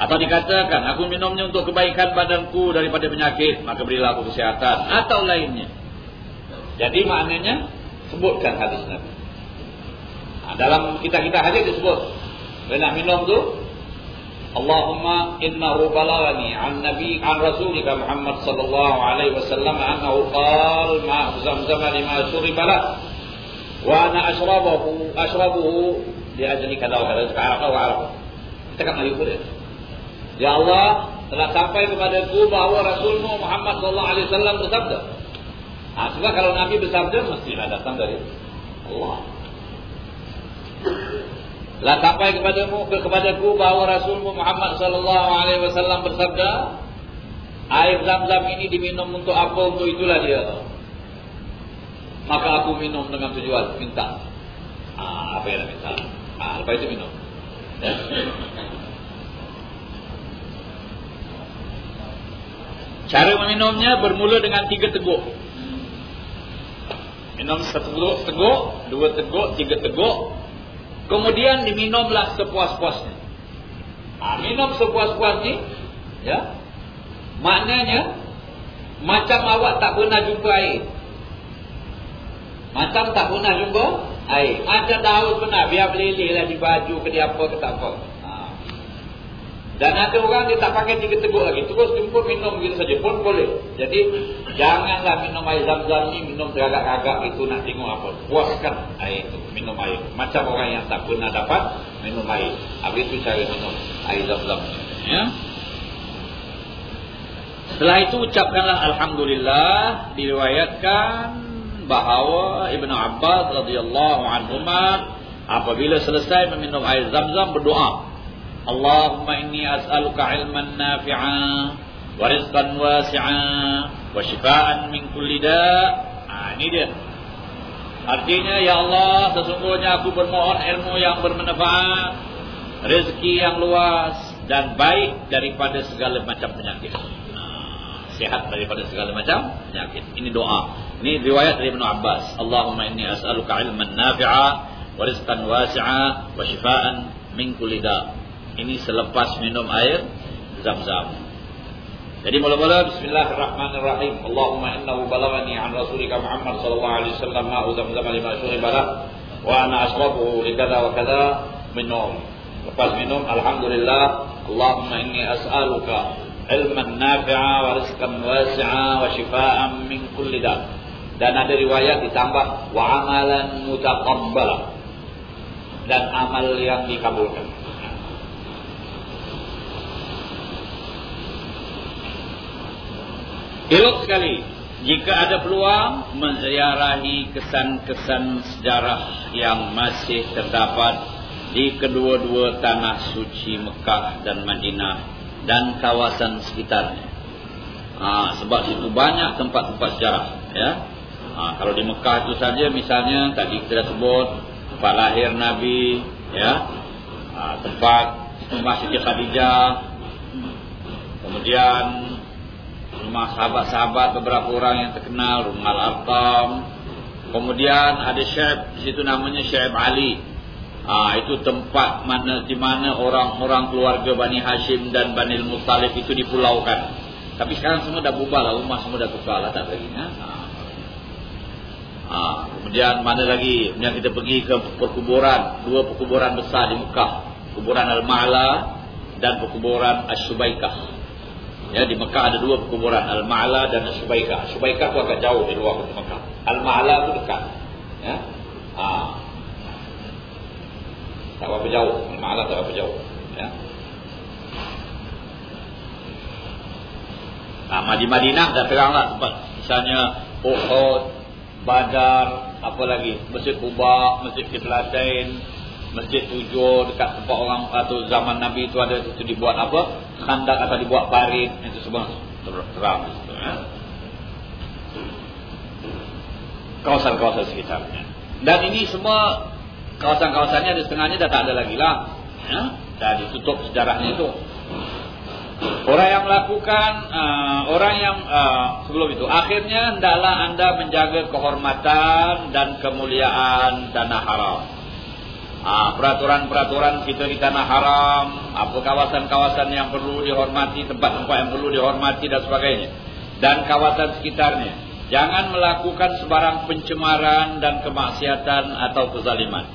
atau dikatakan aku minumnya untuk kebaikan badanku daripada penyakit maka berilah aku kesehatan atau lainnya jadi maknanya sebutkan hadis Nabi. Nah, dalam kita-kita hadis disebut. Bila nak minum tu Nabi an rasulika Muhammad sallallahu alaihi wasallam annahu qala ma zamzam lima shuriba la wa ana ashrabuhu ashrabuhu li ajli kadha wa kadha ta'ala wa arab kita kan mari boleh ya Allah telah sampai kepadaku bahawa rasulmu Muhammad sallallahu alaihi wasallam bersabda. Ha, sebab kalau Nabi bersabda mestilah datang dari Allah. La sampai kepadamu kepadaku bahawa Rasul Muhammad sallallahu alaihi wasallam bersabda, air Zam-Zam ini diminum untuk apa? Untuk itulah dia. Maka aku minum dengan tujuan minta. Ah, apa yang minta? Ah, lepas itu minum. Ya. Cara meminumnya bermula dengan tiga teguk. Minum satu teguk, dua teguk, tiga teguk, Kemudian diminumlah sepuas-puasnya. Ha, minum sepuas-puasnya. Ya. Maknanya. Macam awak tak pernah jumpa air. Macam tak pernah jumpa air. Macam dah haus pernah. Biar belilih lah di baju ke di apa ke tak apa. Dan ada orang dia tak pakai tiga teguk lagi. Terus jemput minum begitu saja pun boleh. Jadi janganlah minum air zam-zam ni minum teragak-agak itu nak tengok apa. Puaskan air itu. Minum air. Macam orang yang tak pernah dapat minum air. Habis itu cara minum air zam-zam. Ya. Setelah itu ucapkanlah Alhamdulillah. Diriwayatkan bahawa Ibn Abbas radhiyallahu anhu apabila selesai meminum air zam-zam berdoa. Nafi'a wa rizqan wasi'a wa shifaan min kulli da'. Ha, ini dia. Artinya ya Allah sesungguhnya aku bermohon ilmu yang bermanfaat, rezeki yang luas dan baik daripada segala macam penyakit. Ha, sehat daripada segala macam penyakit. Ini doa. Ini riwayat dari Ibn Abbas. Allahumma inni as'aluka ilman nafi'a wa rizqan wasi'a wa shifaan min kulli da'. Ini selepas minum air zam-zam. Jadi mula-mula bismillahirrahmanirrahim. Allahumma innahu balawani an rasulika Muhammad sallallahu alaihi wasallam ma'u zam-zam lima syuri barak wa ana ashrabuhu li kada wa kada minum. Lepas minum alhamdulillah Allahumma inni as'aluka ilman nafi'a wa rizqan wasi'a wa shifaan min kulli da. Dan ada riwayat ditambah wa amalan mutaqabbala dan amal yang dikabulkan. Elok sekali jika ada peluang menziarahi kesan-kesan sejarah yang masih terdapat di kedua-dua tanah suci Mekah dan Madinah dan kawasan sekitarnya. Ha, sebab situ banyak tempat-tempat sejarah. Ya. Ha, kalau di Mekah itu saja misalnya tadi kita sebut tempat lahir Nabi, ya, ha, tempat Masjid Khadijah, kemudian rumah sahabat-sahabat beberapa orang yang terkenal rumah Al-Arqam kemudian ada Syekh di situ namanya Syekh Ali. Ha, itu tempat mana di mana orang-orang keluarga Bani Hashim dan Bani Muttalib itu dipulaukan. Tapi sekarang semua dah bubar lah rumah semua dah tukar lah tak lagi ha? Ha, kemudian mana lagi? Kemudian kita pergi ke perkuburan dua perkuburan besar di Mekah. Kuburan Al-Ma'la dan perkuburan Ash-Shubaikah Ya di Mekah ada dua perkuburan Al-Ma'la dan Al-Subaika. Subaika tu agak jauh di luar kota Mekah. Al-Ma'la tu dekat. Ya. Ha. Tak berapa jauh. Al-Ma'la tak berapa jauh. Ya. Nah, di Madinah dah teranglah tempat. Misalnya Uhud, Badar, apa lagi? Masjid Quba, Masjid Qiblatain, Masjid Tujuh dekat tempat orang atau zaman Nabi itu ada itu dibuat apa? Khandak atau dibuat parit itu semua terang ya. Kawasan-kawasan sekitarnya. Dan ini semua kawasan-kawasannya di setengahnya dah tak ada lagi lah. Ya? Dah ditutup sejarahnya itu. Orang yang melakukan uh, orang yang uh, sebelum itu akhirnya hendaklah anda menjaga kehormatan dan kemuliaan tanah haram. Ah, peraturan-peraturan kita di tanah haram, apa kawasan-kawasan yang perlu dihormati, tempat-tempat yang perlu dihormati dan sebagainya. Dan kawasan sekitarnya. Jangan melakukan sebarang pencemaran dan kemaksiatan atau kezaliman.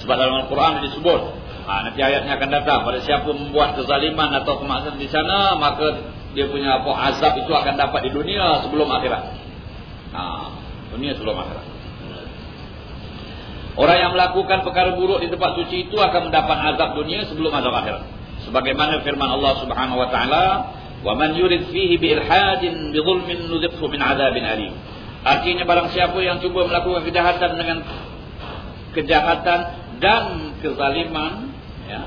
Sebab dalam Al-Quran disebut, ah, nanti ayatnya akan datang, pada siapa membuat kezaliman atau kemaksiatan di sana, maka dia punya apa azab itu akan dapat di dunia sebelum akhirat. Ah, dunia sebelum akhirat. Orang yang melakukan perkara buruk di tempat suci itu akan mendapat azab dunia sebelum azab akhirat. Sebagaimana firman Allah Subhanahu wa taala, "Wa man yurid fihi bi ilhadin bi dhulmin nudhiqhu min adzabin alim." Artinya barang siapa yang cuba melakukan kejahatan dengan kejahatan dan kezaliman, Ya.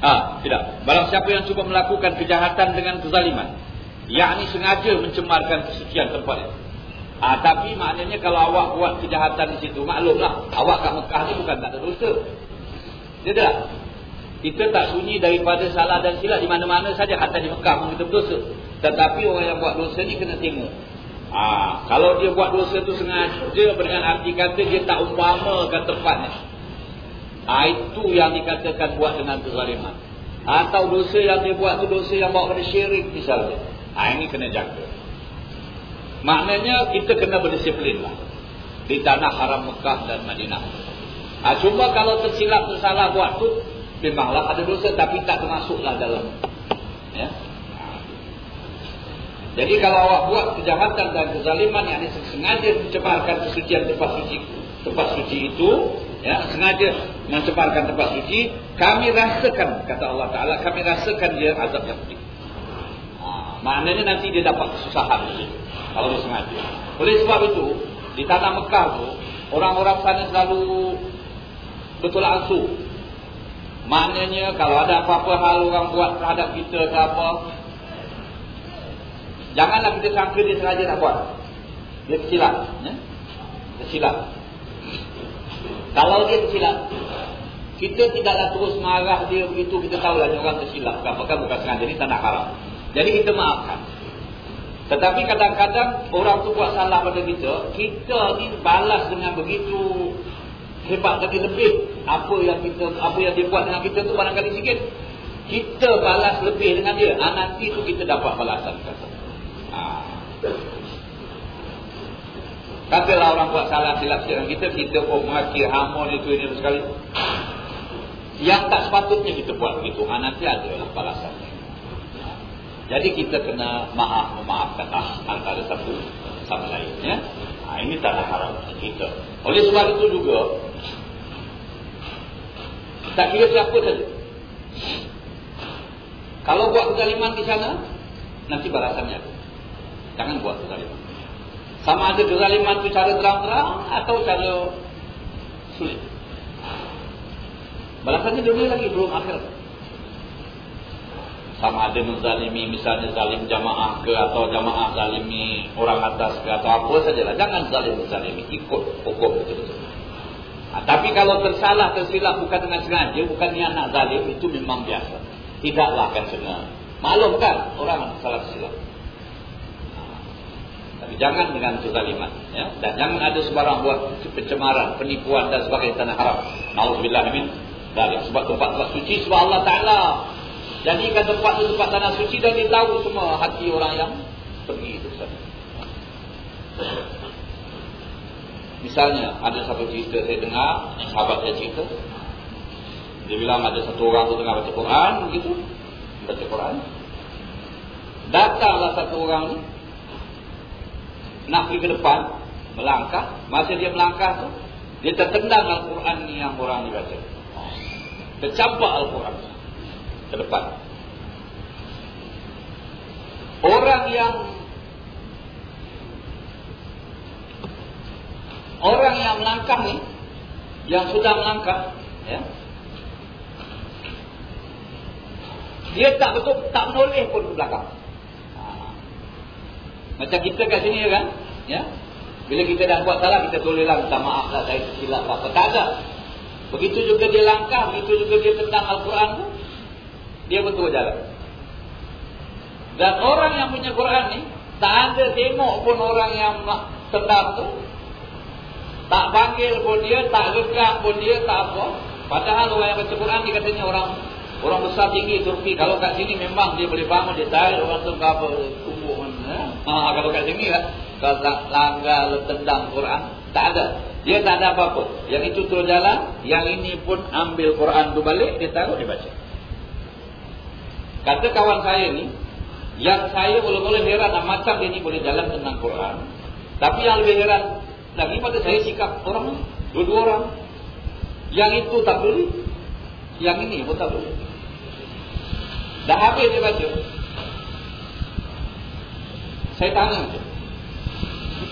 Ah, tidak. Barang siapa yang cuba melakukan kejahatan dengan kezaliman, yakni sengaja mencemarkan kesucian tempat itu. Ah, tapi maknanya kalau awak buat kejahatan di situ, maklumlah, awak kat Mekah ni bukan tak ada dosa. Dia tak? Kita tak sunyi daripada salah dan silap di mana-mana saja, hatta di Mekah pun kita berdosa. Tetapi orang yang buat dosa ni kena tengok. Ah, kalau dia buat dosa tu sengaja dengan arti kata dia tak umpamakan tempatnya. Ah, itu yang dikatakan buat dengan kezaliman. Atau dosa yang dia buat tu dosa yang bawa pada syirik misalnya. Ah, ini kena jaga. Maknanya kita kena berdisiplin lah. Di tanah haram Mekah dan Madinah. Ha, cuma kalau tersilap tersalah buat tu. Memanglah ada dosa tapi tak termasuklah dalam. Ya. Jadi kalau awak buat kejahatan dan kezaliman yang sengaja mencemarkan kesucian tempat suci tempat suci itu, ya, sengaja mencemarkan tempat suci, kami rasakan kata Allah Taala, kami rasakan dia azab yang pedih. Ha, maknanya nanti dia dapat kesusahan kalau dia sengaja. Oleh sebab itu, di tanah Mekah tu, orang-orang sana selalu betul ansu. Maknanya kalau ada apa-apa hal orang buat terhadap kita ke apa, janganlah kita sangka dia sengaja nak buat. Dia tersilap. Ya? Tersilap. Kalau dia tersilap, kita tidaklah terus marah dia begitu, kita tahulah dia orang tersilap. Apakah bukan sengaja, ini tanah haram. Jadi kita maafkan. Tetapi kadang-kadang orang tu buat salah pada kita, kita ni balas dengan begitu hebat lagi lebih apa yang kita apa yang dia buat dengan kita tu barangkali sikit. Kita balas lebih dengan dia. Ha, nanti tu kita dapat balasan kata. Ha. Katalah orang buat salah silap dengan kita, kita pun mengakhir hamon itu ini sekali. Yang tak sepatutnya kita buat begitu. Ha, nanti adalah balasannya. Jadi kita kena maaf memaafkan lah antara satu sama lain. Ya? Ha, ini tak ada haram kita. Oleh sebab itu juga, tak kira siapa saja. Kalau buat kezaliman di sana, nanti balasannya. Jangan buat kezaliman. Sama ada kezaliman itu cara terang-terang atau cara sulit. Balasannya dunia lagi, belum akhir sama ada menzalimi misalnya zalim jamaah ke atau jamaah zalimi orang atas ke atau apa sajalah. Jangan zalim zalimi ikut hukum itu ha, tapi kalau tersalah tersilap bukan dengan sengaja bukan niat nak zalim itu memang biasa. Tidaklah akan sengaja maklum kan orang salah tersilap. Ha, tapi jangan dengan kezaliman ya. Dan jangan ada sebarang buat pencemaran penipuan dan sebagainya tanah haram. Naudzubillah min dari sebab tempat-tempat suci sebab Allah taala Jadikan tempat itu tempat tanah suci dan dia tahu semua hati orang yang pergi itu sana. Misalnya ada satu cerita saya dengar, sahabat saya cerita. Dia bilang ada satu orang tu tengah baca Quran begitu. Baca Quran. Datanglah satu orang ni nak pergi ke depan melangkah, masa dia melangkah tu dia tertendang Al-Quran yang orang ni baca. Tercampak Al-Quran ke depan. Orang yang orang yang melangkah ni yang sudah melangkah ya dia tak betul tak menoleh pun ke belakang ha. macam kita kat sini kan ya bila kita dah buat salah kita tolehlah minta maaf lah saya silap apa tak ada begitu juga dia langkah begitu juga dia tentang Al-Quran tu dia betul jalan. Dan orang yang punya Quran ni, tak ada tengok pun orang yang sedap tu. Tak panggil pun dia, tak gerak pun dia, tak apa. Padahal orang yang baca Quran ni katanya orang orang besar tinggi Turki. Kalau kat sini memang dia boleh bangun, dia tarik orang tu apa tubuh mana. Ha, kalau kat sini kan, kalau tak langgar, tendang Quran, tak ada. Dia tak ada apa-apa. Yang itu terus jalan, yang ini pun ambil Quran tu balik, dia taruh, dia baca. Kata kawan saya ni, yang saya boleh-boleh heran dan macam dia ni boleh jalan tentang Quran. Tapi yang lebih heran lagi pada saya sikap orang dua-dua orang. Yang itu tak boleh, yang ini pun tak boleh. Dah habis dia baca. Saya tanya.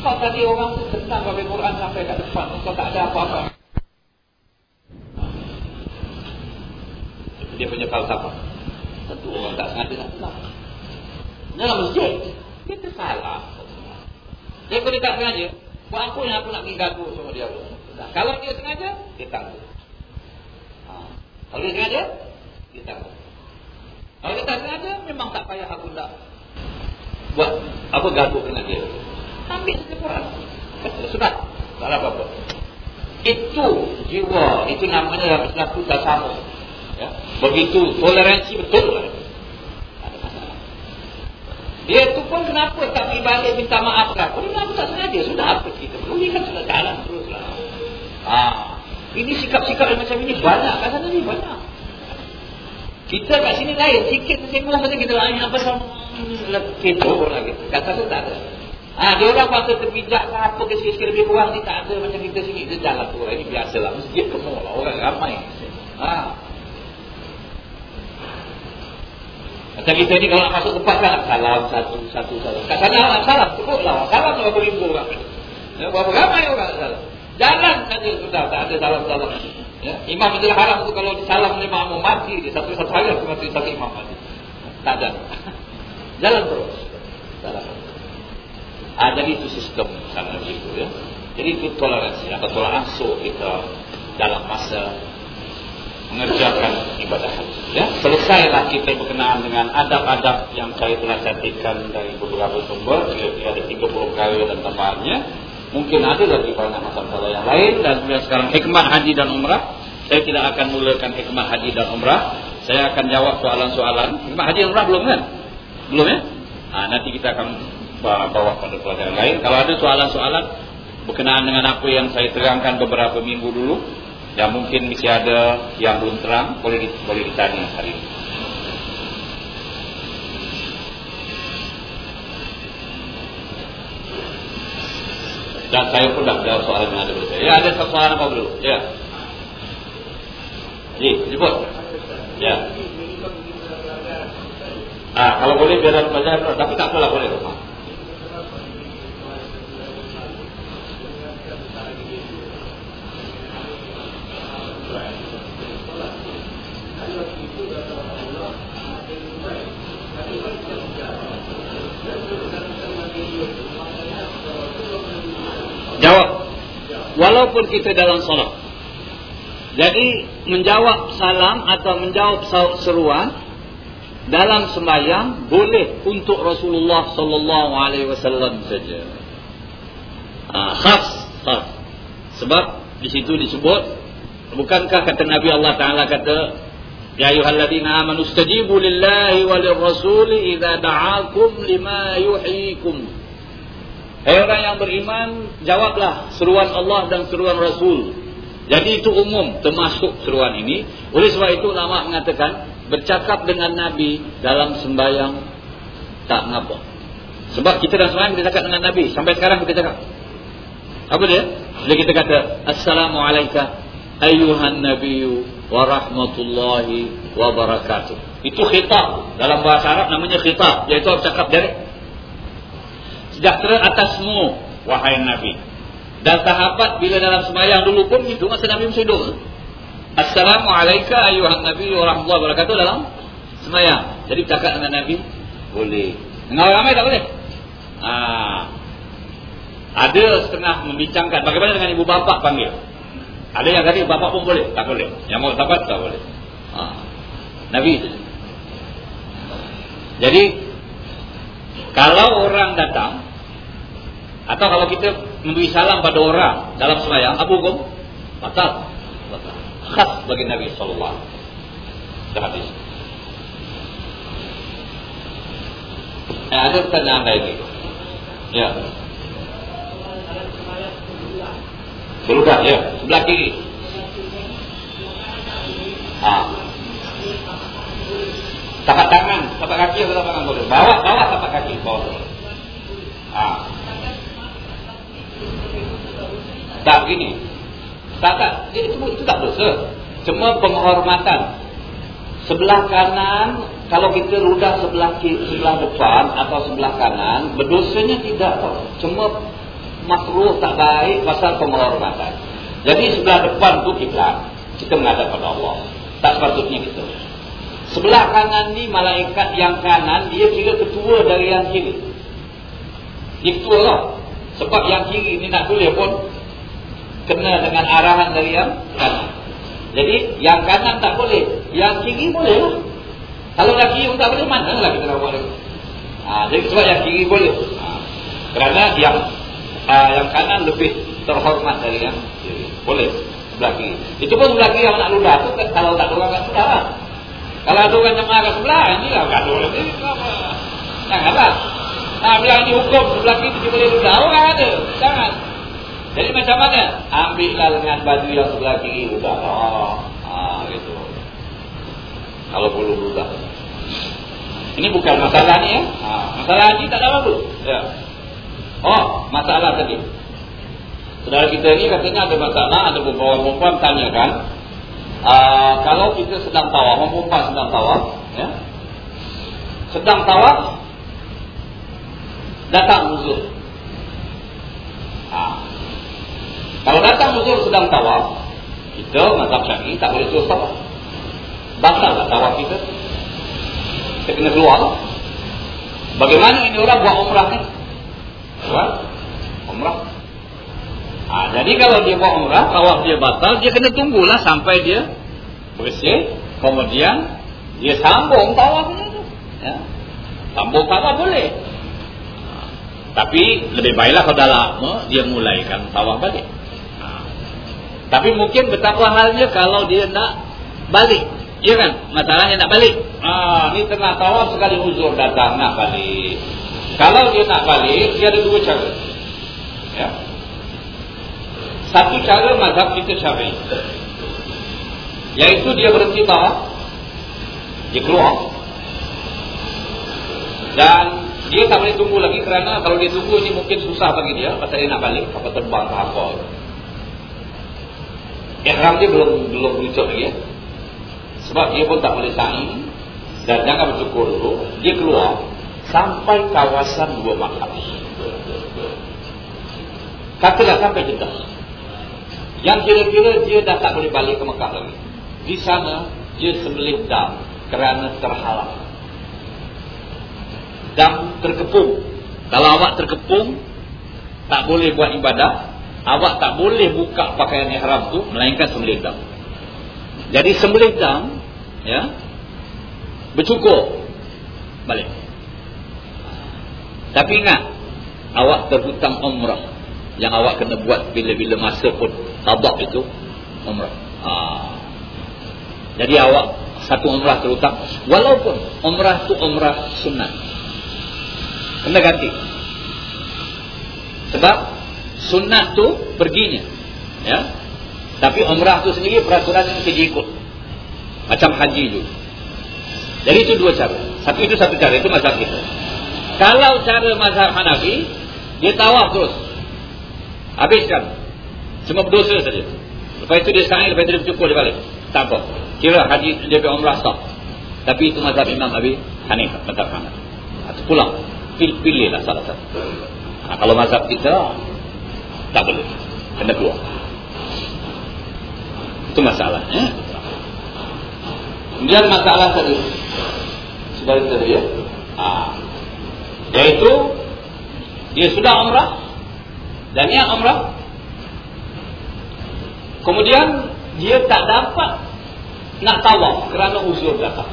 Kau tadi orang tu tentang bahagia Quran sampai kat depan. Kau tak ada apa-apa. dia punya falsafah. Tentu orang tak sengaja nak tenang. Dalam masjid, kita salah. Dia tak sengaja, buat apa yang aku nak pergi gaduh sama dia? Nah, kalau dia sengaja, dia tangguh. Ha. Kalau dia sengaja, dia tangguh. Kalau dia tak sengaja, memang tak payah aku nak buat apa gaduh dengan dia. Ambil saja Quran. Sudah, tak ada apa-apa. Itu jiwa, itu namanya dalam Islam itu tak sama. Ya. Begitu toleransi betul lah. Dia tu pun kenapa tak pergi balik minta maaf lah. Oh, kenapa tak sengaja? Sudah apa kita? Perlu kan sudah jalan terus lah. Ha. Ini sikap-sikap macam ini banyak. Kat sana ni banyak. Kita kat sini lain. Sikit tersinggung macam kita lain. Apa sama? Kita lah gitu. Kata tu tak ada. Ha, dia orang pasal terpijak ke apa ke sikit lebih kurang ni tak ada macam kita sini. Dia jalan tu. Ini biasa lah. Masjid penuh lah. Orang ramai. Ha. Macam kita ni kalau nak masuk tempat kan salam satu satu satu. Kat sana nak salam sebutlah salam berapa ribu orang. Ya, berapa ramai orang salam. Jalan saja sudah tak ada salam salam. Ya, Imam Masjidil Haram tu kalau disalam oleh makmum mati dia satu satu hari aku mati satu imam mati. Tak ada. Jalan terus. Salam. Ah, jadi itu sistem sana begitu ya. Jadi itu toleransi atau tolak ansur kita dalam masa mengerjakan ibadah haji. Ya, selesailah kita berkenaan dengan adab-adab yang saya telah catatkan dari beberapa sumber, kira-kira ada 30 kali dan tambahannya. Mungkin ada lagi banyak masalah yang lain dan sekarang hikmah haji dan umrah. Saya tidak akan mulakan hikmah haji dan umrah. Saya akan jawab soalan-soalan. Hikmah haji dan umrah belum kan? Belum ya? Ha, nanti kita akan bawa pada pelajaran lain. Kalau ada soalan-soalan berkenaan dengan apa yang saya terangkan beberapa minggu dulu, yang mungkin masih ada yang belum terang boleh boleh ditanya hari ini. Dan saya pun dah jawab soalan yang ada pada saya. Ya, ada soalan apa dulu? Ya. Ji, jemput. Ya. Ah, kalau boleh biar dalam pelajaran, tapi tak apalah boleh. Rumah. Jawab. Walaupun kita dalam solat. Jadi menjawab salam atau menjawab seruan dalam sembahyang boleh untuk Rasulullah sallallahu alaihi wasallam saja. Ah, khas, khas. Sebab di situ disebut bukankah kata Nabi Allah Taala kata Ya ayyuhalladzina amanu istajibu lillahi walir rasuli idza da'akum lima yuhyikum Hai orang yang beriman, jawablah seruan Allah dan seruan Rasul. Jadi itu umum termasuk seruan ini. Oleh sebab itu ulama mengatakan bercakap dengan Nabi dalam sembahyang tak ngapa. Sebab kita dalam sembahyang kita cakap dengan Nabi. Sampai sekarang kita cakap. Apa dia? Bila kita kata Assalamualaikum ayuhan nabiyyu wa rahmatullahi wa barakatuh. Itu khitab. Dalam bahasa Arab namanya khitab. Iaitu bercakap dari sejahtera atasmu wahai Nabi. Dan sahabat bila dalam semayang dulu pun itu masa Nabi doa. Assalamualaikum ayuhan Nabi wa rahmatullahi wa barakatuh dalam semayang. Jadi bercakap dengan Nabi boleh. Dengan ramai tak boleh. Ha. Ada setengah membincangkan bagaimana dengan ibu bapa panggil. Ada yang kata bapa pun boleh, tak boleh. Yang mau sahabat tak boleh. Ha. Nabi Jadi kalau orang datang atau kalau kita memberi salam pada orang dalam sembahyang, apa hukum? Batal. Batal. Khas bagi Nabi wasallam. Hadis. Eh, ada pertanyaan lagi. Ya. Berudah, ya. Sebelah kiri. Ah. Tapak tangan, tapak kaki atau tapak tangan boleh. Bawa, bawa tapak kaki. Bawa. Ah. Tak begini. Tak tak itu itu tak dosa. Cuma penghormatan. Sebelah kanan kalau kita ludah sebelah kiri, sebelah depan atau sebelah kanan, berdosanya tidak. Cuma makruh tak baik pasal penghormatan. Jadi sebelah depan tu kita kita menghadap pada Allah. Tak sepatutnya kita. Sebelah kanan ni malaikat yang kanan dia kira ketua dari yang kiri. Dia ketua lah. Sebab yang kiri ni nak boleh pun kena dengan arahan dari yang kanan. Jadi yang kanan tak boleh, yang kiri boleh lah. Kalau yang kiri tak boleh, mana lah kita nak buat lagi. Ha, jadi sebab yang kiri boleh. Ha, kerana yang uh, yang kanan lebih terhormat dari yang kiri. Boleh sebelah kiri. Itu pun sebelah kiri yang nak ludah tu kan, kalau tak ludah kan sudah lah. Kalau ada orang yang marah sebelah, ini lah gaduh lagi. Janganlah. Nah, bilang ini hukum sebelah kiri boleh ludah. Orang ada. Jangan. Jadi macam mana? Ambillah dengan baju yang sebelah kiri. Oh, ah, gitu. Kalau perlu ludah. Ini bukan masalah ni ya. Ha, masalah ni tak ada apa-apa. Ya. Oh, masalah tadi. Saudara kita ni katanya ada masalah, ada beberapa perempuan tanyakan, uh, kalau kita sedang tawaf, perempuan sedang tawaf, ya. Sedang tawaf datang uzur. Ha. Kalau datang uzur sedang tawaf, kita mazhab Syafi'i tak boleh terus tawaf. Batallah tawaf kita. Kita kena keluar. Bagaimana ini orang buat umrah ni? Buat umrah. Ha, jadi kalau dia buat umrah, tawaf dia batal, dia kena tunggulah sampai dia bersih. Kemudian dia sambung tawafnya tu. Ya. Sambung tawaf boleh. Ha, tapi lebih baiklah kalau dah lama dia mulaikan tawaf balik. Tapi mungkin betapa halnya kalau dia nak balik. Ya kan? Masalahnya nak balik. Ah, ni tengah tawaf sekali uzur datang nak balik. Kalau dia nak balik, dia ada dua cara. Ya. Satu cara mazhab kita syafi'i. Yaitu dia berhenti tawaf. Dia keluar. Dan dia tak boleh tunggu lagi kerana kalau dia tunggu ini mungkin susah bagi dia. Pasal dia nak balik. Apa terbang ke apa. Ihram dia belum belum lucu lagi ya. Sebab dia pun tak boleh sa'i. Dan jangan bercukur dulu. Dia keluar. Sampai kawasan dua makam. Katalah sampai jedah. Yang kira-kira dia dah tak boleh balik ke Mekah lagi. Di sana dia sembelih dam kerana terhalang. Dam terkepung. Kalau awak terkepung tak boleh buat ibadah, awak tak boleh buka pakaian ihram tu melainkan sembelih dam. Jadi sembelih dam ya bercukur balik. Tapi ingat awak terhutang umrah yang awak kena buat bila-bila masa pun tabak itu umrah. Ha. Jadi awak satu umrah terutang walaupun umrah tu umrah sunat. Kena ganti. Sebab sunat tu perginya. Ya. Tapi umrah tu sendiri peraturan yang pergi ikut. Macam haji tu. Jadi itu dua cara. Satu itu satu cara itu mazhab kita. Kalau cara mazhab Hanafi dia tawaf terus Habiskan. Cuma berdosa saja. Lepas itu dia sa'i, lepas itu dia bercukur dia balik. Tak apa. Kira haji dia pergi umrah sah. Tapi itu mazhab Imam Abi Hanifah. Mazhab Hanifah. Atau pulang. Pilih, pilihlah salah satu. Ha, kalau mazhab kita, tak boleh. Kena keluar. Itu masalah. Eh? Kemudian masalah tadi. Sudah tadi ya. Ha. Iaitu, dia sudah umrah, dan niat umrah kemudian dia tak dapat nak tawaf kerana uzur datang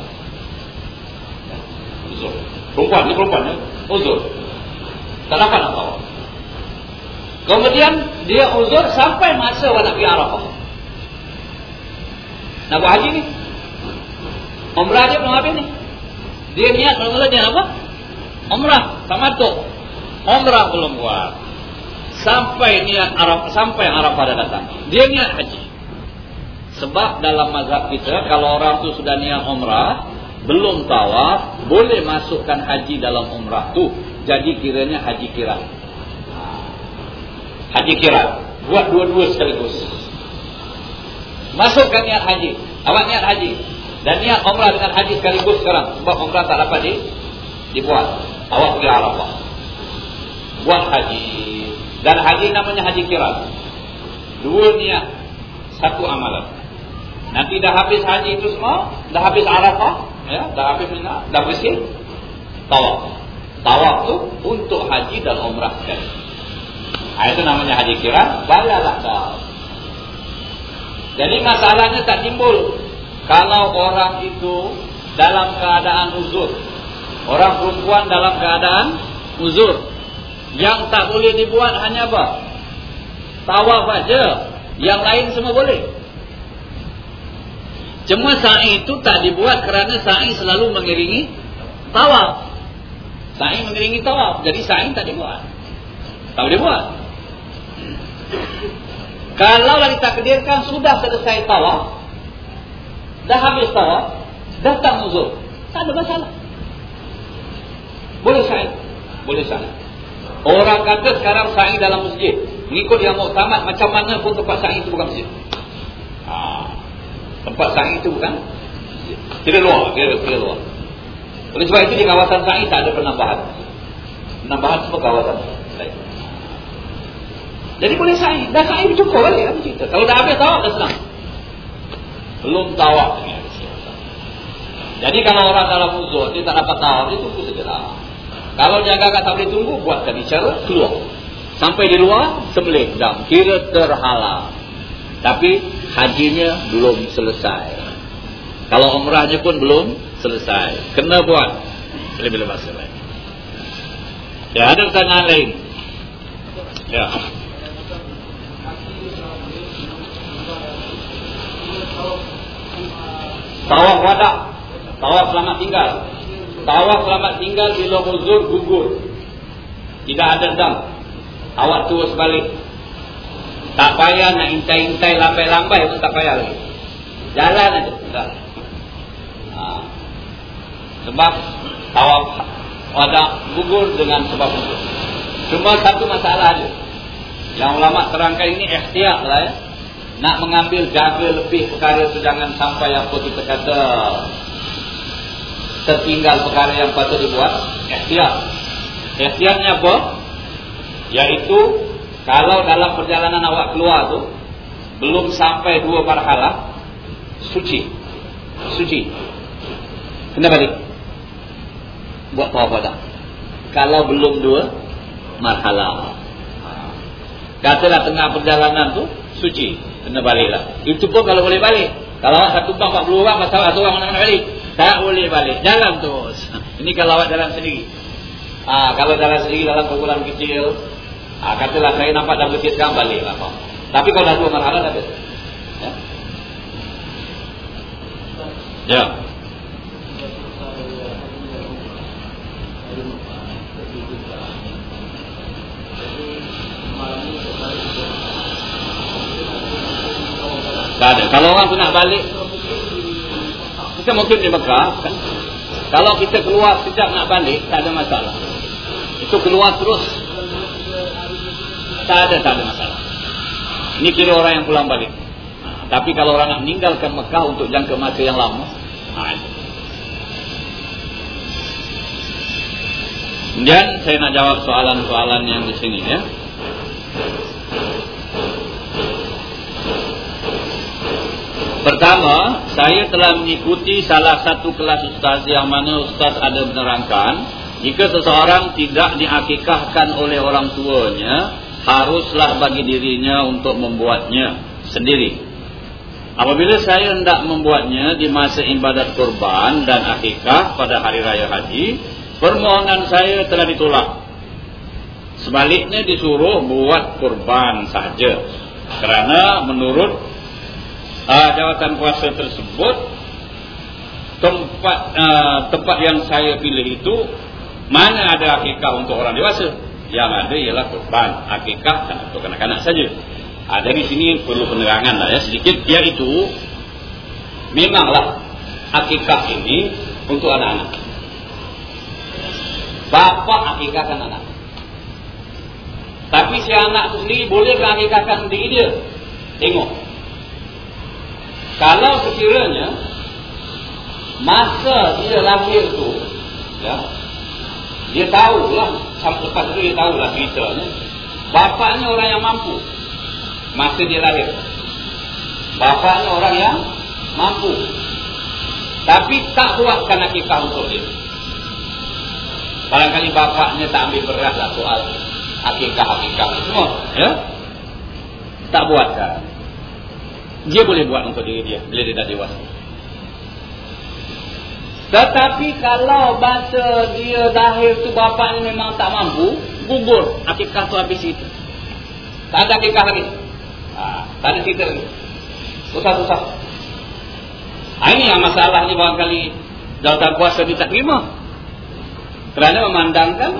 uzur perempuan ni perempuan ya uzur tak dapat nak tawaf kemudian dia uzur sampai masa pergi Arafah nak buat haji ni umrah dia belum habis ni dia niat mula-mula dia apa umrah tak matuk umrah belum buat sampai niat Arab sampai Arafah dah datang. Dia niat haji. Sebab dalam mazhab kita kalau orang tu sudah niat umrah, belum tawaf, boleh masukkan haji dalam umrah tu. Jadi kiranya haji kira. Haji kira. Buat dua-dua sekaligus. Masukkan niat haji. Awak niat haji. Dan niat umrah dengan haji sekaligus sekarang. Sebab umrah tak dapat di, dibuat. Awak pergi Arafah. Buat haji. Dan haji namanya haji kirat. Dua niat. Satu amalan. Nanti dah habis haji itu semua. Dah habis Arafah. ya, dah habis Mina, dah bersih, tawaf. Tawaf tu untuk haji dan umrah sekali. Ha, itu namanya haji kiran, bayarlah tawaf. Jadi masalahnya tak timbul kalau orang itu dalam keadaan uzur. Orang perempuan dalam keadaan uzur. Yang tak boleh dibuat hanya apa? Tawaf saja. Yang lain semua boleh. Cuma sa'i itu tak dibuat kerana sa'i selalu mengiringi tawaf. Sa'i mengiringi tawaf. Jadi sa'i tak dibuat. Tak boleh buat. Kalau lagi takdirkan sudah selesai tawaf. Dah habis tawaf. Datang uzur. Tak ada masalah. Boleh sa'i. Boleh sa'i. Orang kata sekarang sa'i dalam masjid. Mengikut yang mau tamat macam mana pun tempat sa'i itu bukan masjid. Haa. Tempat sa'i itu bukan Kira luar Kira, kira luar Oleh sebab itu di kawasan sa'i tak ada penambahan Penambahan semua kawasan sa'i Jadi boleh sa'i Dah sa'i cukup balik apa cerita Kalau dah habis tawak dah senang Belum tawak Jadi kalau orang dalam uzur Dia tak dapat tawak Dia tunggu segera Kalau dia agak tak boleh tunggu Buatkan bicara keluar Sampai di luar Sembelih dan Kira terhalang tapi hajinya belum selesai. Kalau umrahnya pun belum selesai. Kena buat. Bila-bila masa lain. Ya, ada pertanyaan lain. Ya. Tawaf wadah. Tawaf selamat tinggal. Tawaf selamat tinggal bila uzur gugur. Tidak ada dam. Awak terus balik. Tak payah nak intai-intai lambai-lambai pun tak payah lagi. Jalan aja. Ha. Sebab tawaf ada gugur dengan sebab itu. Cuma satu masalah aja. Yang ulama terangkan ini ikhtiar lah ya. Nak mengambil jaga lebih perkara itu jangan sampai apa kita kata tertinggal perkara yang patut dibuat. Ikhtiar. Ikhtiarnya apa? Yaitu kalau dalam perjalanan awak keluar tu belum sampai dua marhalah suci. Suci. Kena balik. Buat apa dah? Kalau belum dua marhalah. Katalah tengah perjalanan tu suci, kena baliklah. Itu pun kalau boleh balik. Kalau satu bang 40 orang pasal satu orang mana-mana balik, tak boleh balik. Jalan terus. Ini kalau awak jalan sendiri. Ah, kalau jalan sendiri dalam kumpulan kecil, Ha, katalah saya nampak dah bersih sekarang baliklah kau. Tapi kalau dah dua marhalah dah bersih. Ya. Ya. Tak ada. Kalau orang tu nak balik, kita mungkin di Mekah. Kan? Kalau kita keluar sejak nak balik, tak ada masalah. Itu keluar terus tak ada, tak ada masalah. Ini kira orang yang pulang balik. Ha, tapi kalau orang nak meninggalkan Mekah untuk jangka masa yang lama, ha, Kemudian saya nak jawab soalan-soalan yang di sini ya. Pertama, saya telah mengikuti salah satu kelas ustaz yang mana ustaz ada menerangkan jika seseorang tidak diakikahkan oleh orang tuanya, haruslah bagi dirinya untuk membuatnya sendiri. Apabila saya hendak membuatnya di masa ibadat kurban dan akikah pada hari raya haji, permohonan saya telah ditolak. Sebaliknya disuruh buat kurban saja. Kerana menurut uh, jawatan puasa tersebut, tempat uh, tempat yang saya pilih itu mana ada akikah untuk orang dewasa yang ada ialah korban akikah dan untuk anak-anak saja. Ha, dari sini perlu penerangan lah ya sedikit. Iaitu memanglah akikah ini untuk anak-anak. Bapa akikahkan anak. Tapi si anak itu sendiri boleh akikahkan sendiri dia. Tengok. Kalau sekiranya masa dia lahir tu ya, dia tahu lah lepas itu dia tahu lah ceritanya Bapaknya orang yang mampu Masa dia lahir Bapaknya orang yang mampu Tapi tak buatkan akikah untuk dia. Barangkali bapaknya tak ambil berat lah soal akikah-akikah semua. Ya? Tak buatkan. Dia boleh buat untuk diri dia bila dia dah dewasa. Tetapi kalau bahasa dia dahil tu bapaknya memang tak mampu, gugur akikah tu habis itu. Tak ada akikah lagi. Ha, tak ada cerita lagi. Susah-susah. Ha, ini yang masalahnya barangkali jawatan kuasa dia tak terima. Kerana memandangkan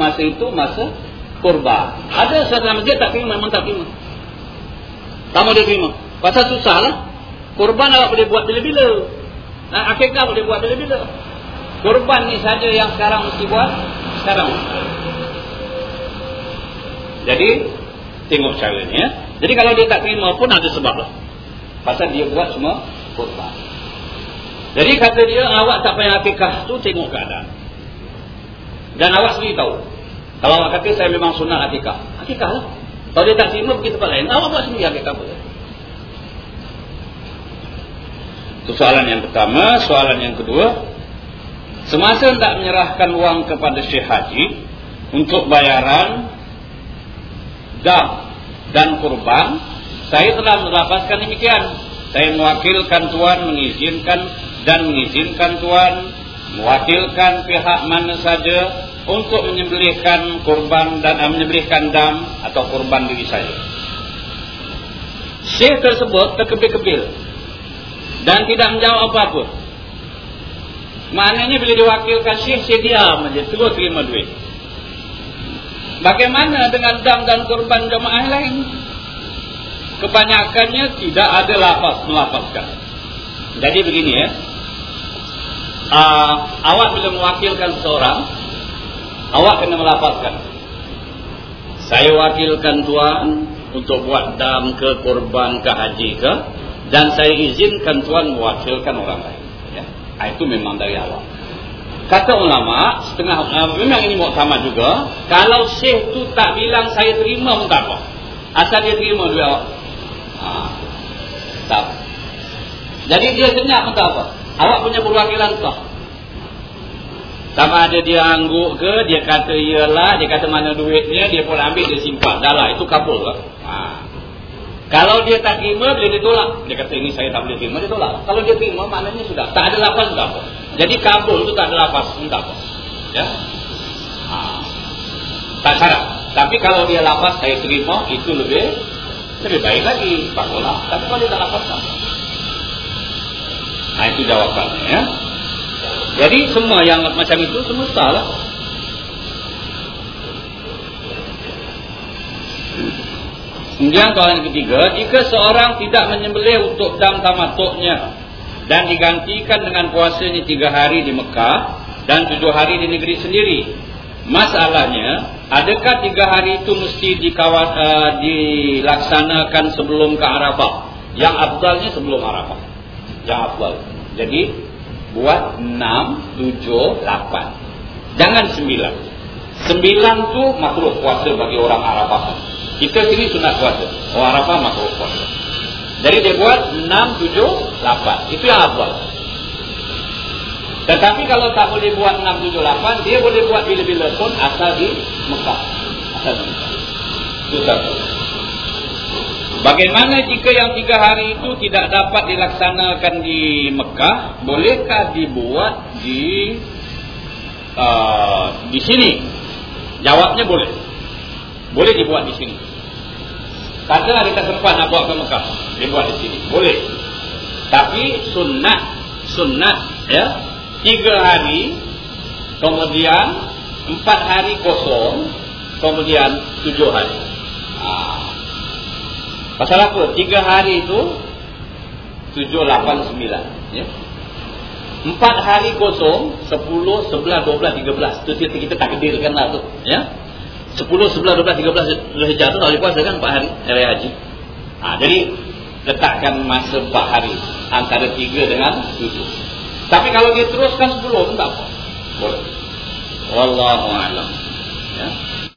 masa itu masa kurban. Ada seorang masjid tak terima, memang tak terima. Tak mau dia terima. Pasal susah lah. Kurban awak boleh buat bila-bila. Nah, akikah boleh buat bila-bila. Kurban ni saja yang sekarang mesti buat. Sekarang. Jadi, tengok caranya. Ya. Jadi kalau dia tak terima pun ada sebab lah. Pasal dia buat semua kurban. Jadi kata dia, awak tak payah akikah tu tengok keadaan. Dan awak sendiri tahu. Kalau awak kata saya memang sunat akikah. Akikah lah. Kalau dia tak terima pergi tempat lain. Awak buat sendiri akikah pun. Itu soalan yang pertama. Soalan yang kedua. Semasa tak menyerahkan wang kepada Syekh Haji. Untuk bayaran. Dam. Dan kurban. Saya telah melapaskan demikian. Saya mewakilkan Tuan mengizinkan. Dan mengizinkan Tuan. Mewakilkan pihak mana saja. Untuk menyembelihkan kurban dan uh, menyembelihkan dam. Atau kurban diri saya. Syekh tersebut terkebil-kebil dan tidak menjawab apa-apa. Maknanya bila diwakilkan syekh, syekh diam saja. Terus terima duit. Bagaimana dengan dam dan kurban jemaah lain? Kebanyakannya tidak ada lapas melapaskan. Jadi begini ya. Uh, awak bila mewakilkan seseorang, awak kena melapaskan. Saya wakilkan tuan untuk buat dam ke kurban ke haji ke dan saya izinkan tuan mewakilkan orang lain. Ya. Ah, itu memang dari awal. Kata ulama, setengah uh, memang ini muktamad juga, kalau syekh tu tak bilang saya terima pun tak apa. Asal dia terima dua awak. Ha. Tak. Jadi dia senyap pun tak apa. Awak punya perwakilan sah. Sama ada dia angguk ke, dia kata iyalah, dia kata mana duitnya, dia pun ambil, dia simpan. Dah lah, itu kabul ke? Ha. Kalau dia tak terima, dia ditolak. Dia kata ini saya tak boleh terima, dia tolak. Kalau dia terima, maknanya sudah. Tak ada lapas, tak apa. Jadi kabul itu tak ada lapas, tak apa. Ya? Ha. Tak syarat. Tapi kalau dia lapas, saya terima, itu lebih lebih baik lagi. Pak Bola. Tapi kalau dia tak lapas, tak apa. Nah, itu jawabannya. Ya? Jadi semua yang macam itu, semua salah. Kemudian yang ketiga, jika seorang tidak menyembelih untuk dam tamatuknya dan digantikan dengan puasanya tiga hari di Mekah dan tujuh hari di negeri sendiri, masalahnya, adakah tiga hari itu mesti dikawat, uh, dilaksanakan sebelum ke Arafah? Yang abdalnya sebelum Arafah. Yang abdal. Jadi, buat enam, tujuh, lapan. Jangan sembilan. Sembilan tu makhluk puasa bagi orang Arafah. Kita sini sunat puasa. Orang Arafah makruh puasa. Jadi dia buat 6, 7, 8. Itu yang abad. Tetapi kalau tak boleh buat 6, 7, 8, dia boleh buat bila-bila pun asal di Mekah. Asal di Mekah. Itu satu. Bagaimana jika yang tiga hari itu tidak dapat dilaksanakan di Mekah, bolehkah dibuat di uh, di sini? Jawabnya boleh. Boleh dibuat di sini. Katalah kita sempat nak buat ke Mekah. Dia buat di sini. Boleh. Tapi sunat. Sunat. Ya. Tiga hari. Kemudian. Empat hari kosong. Kemudian. Tujuh hari. Ha. Pasal apa? Tiga hari itu. Tujuh, lapan, sembilan. Ya. Empat hari kosong. Sepuluh, sebelah, dua belas, tiga belas. Itu kita takdirkan lah tu. Ya. 10, 11, 12, 13 Zulhijjah itu boleh puasa kan 4 hari hari haji. Ha, jadi letakkan masa 4 hari antara 3 dengan 7. Tapi kalau dia teruskan 10 pun tak apa. Boleh. Wallahu a'lam. Ya.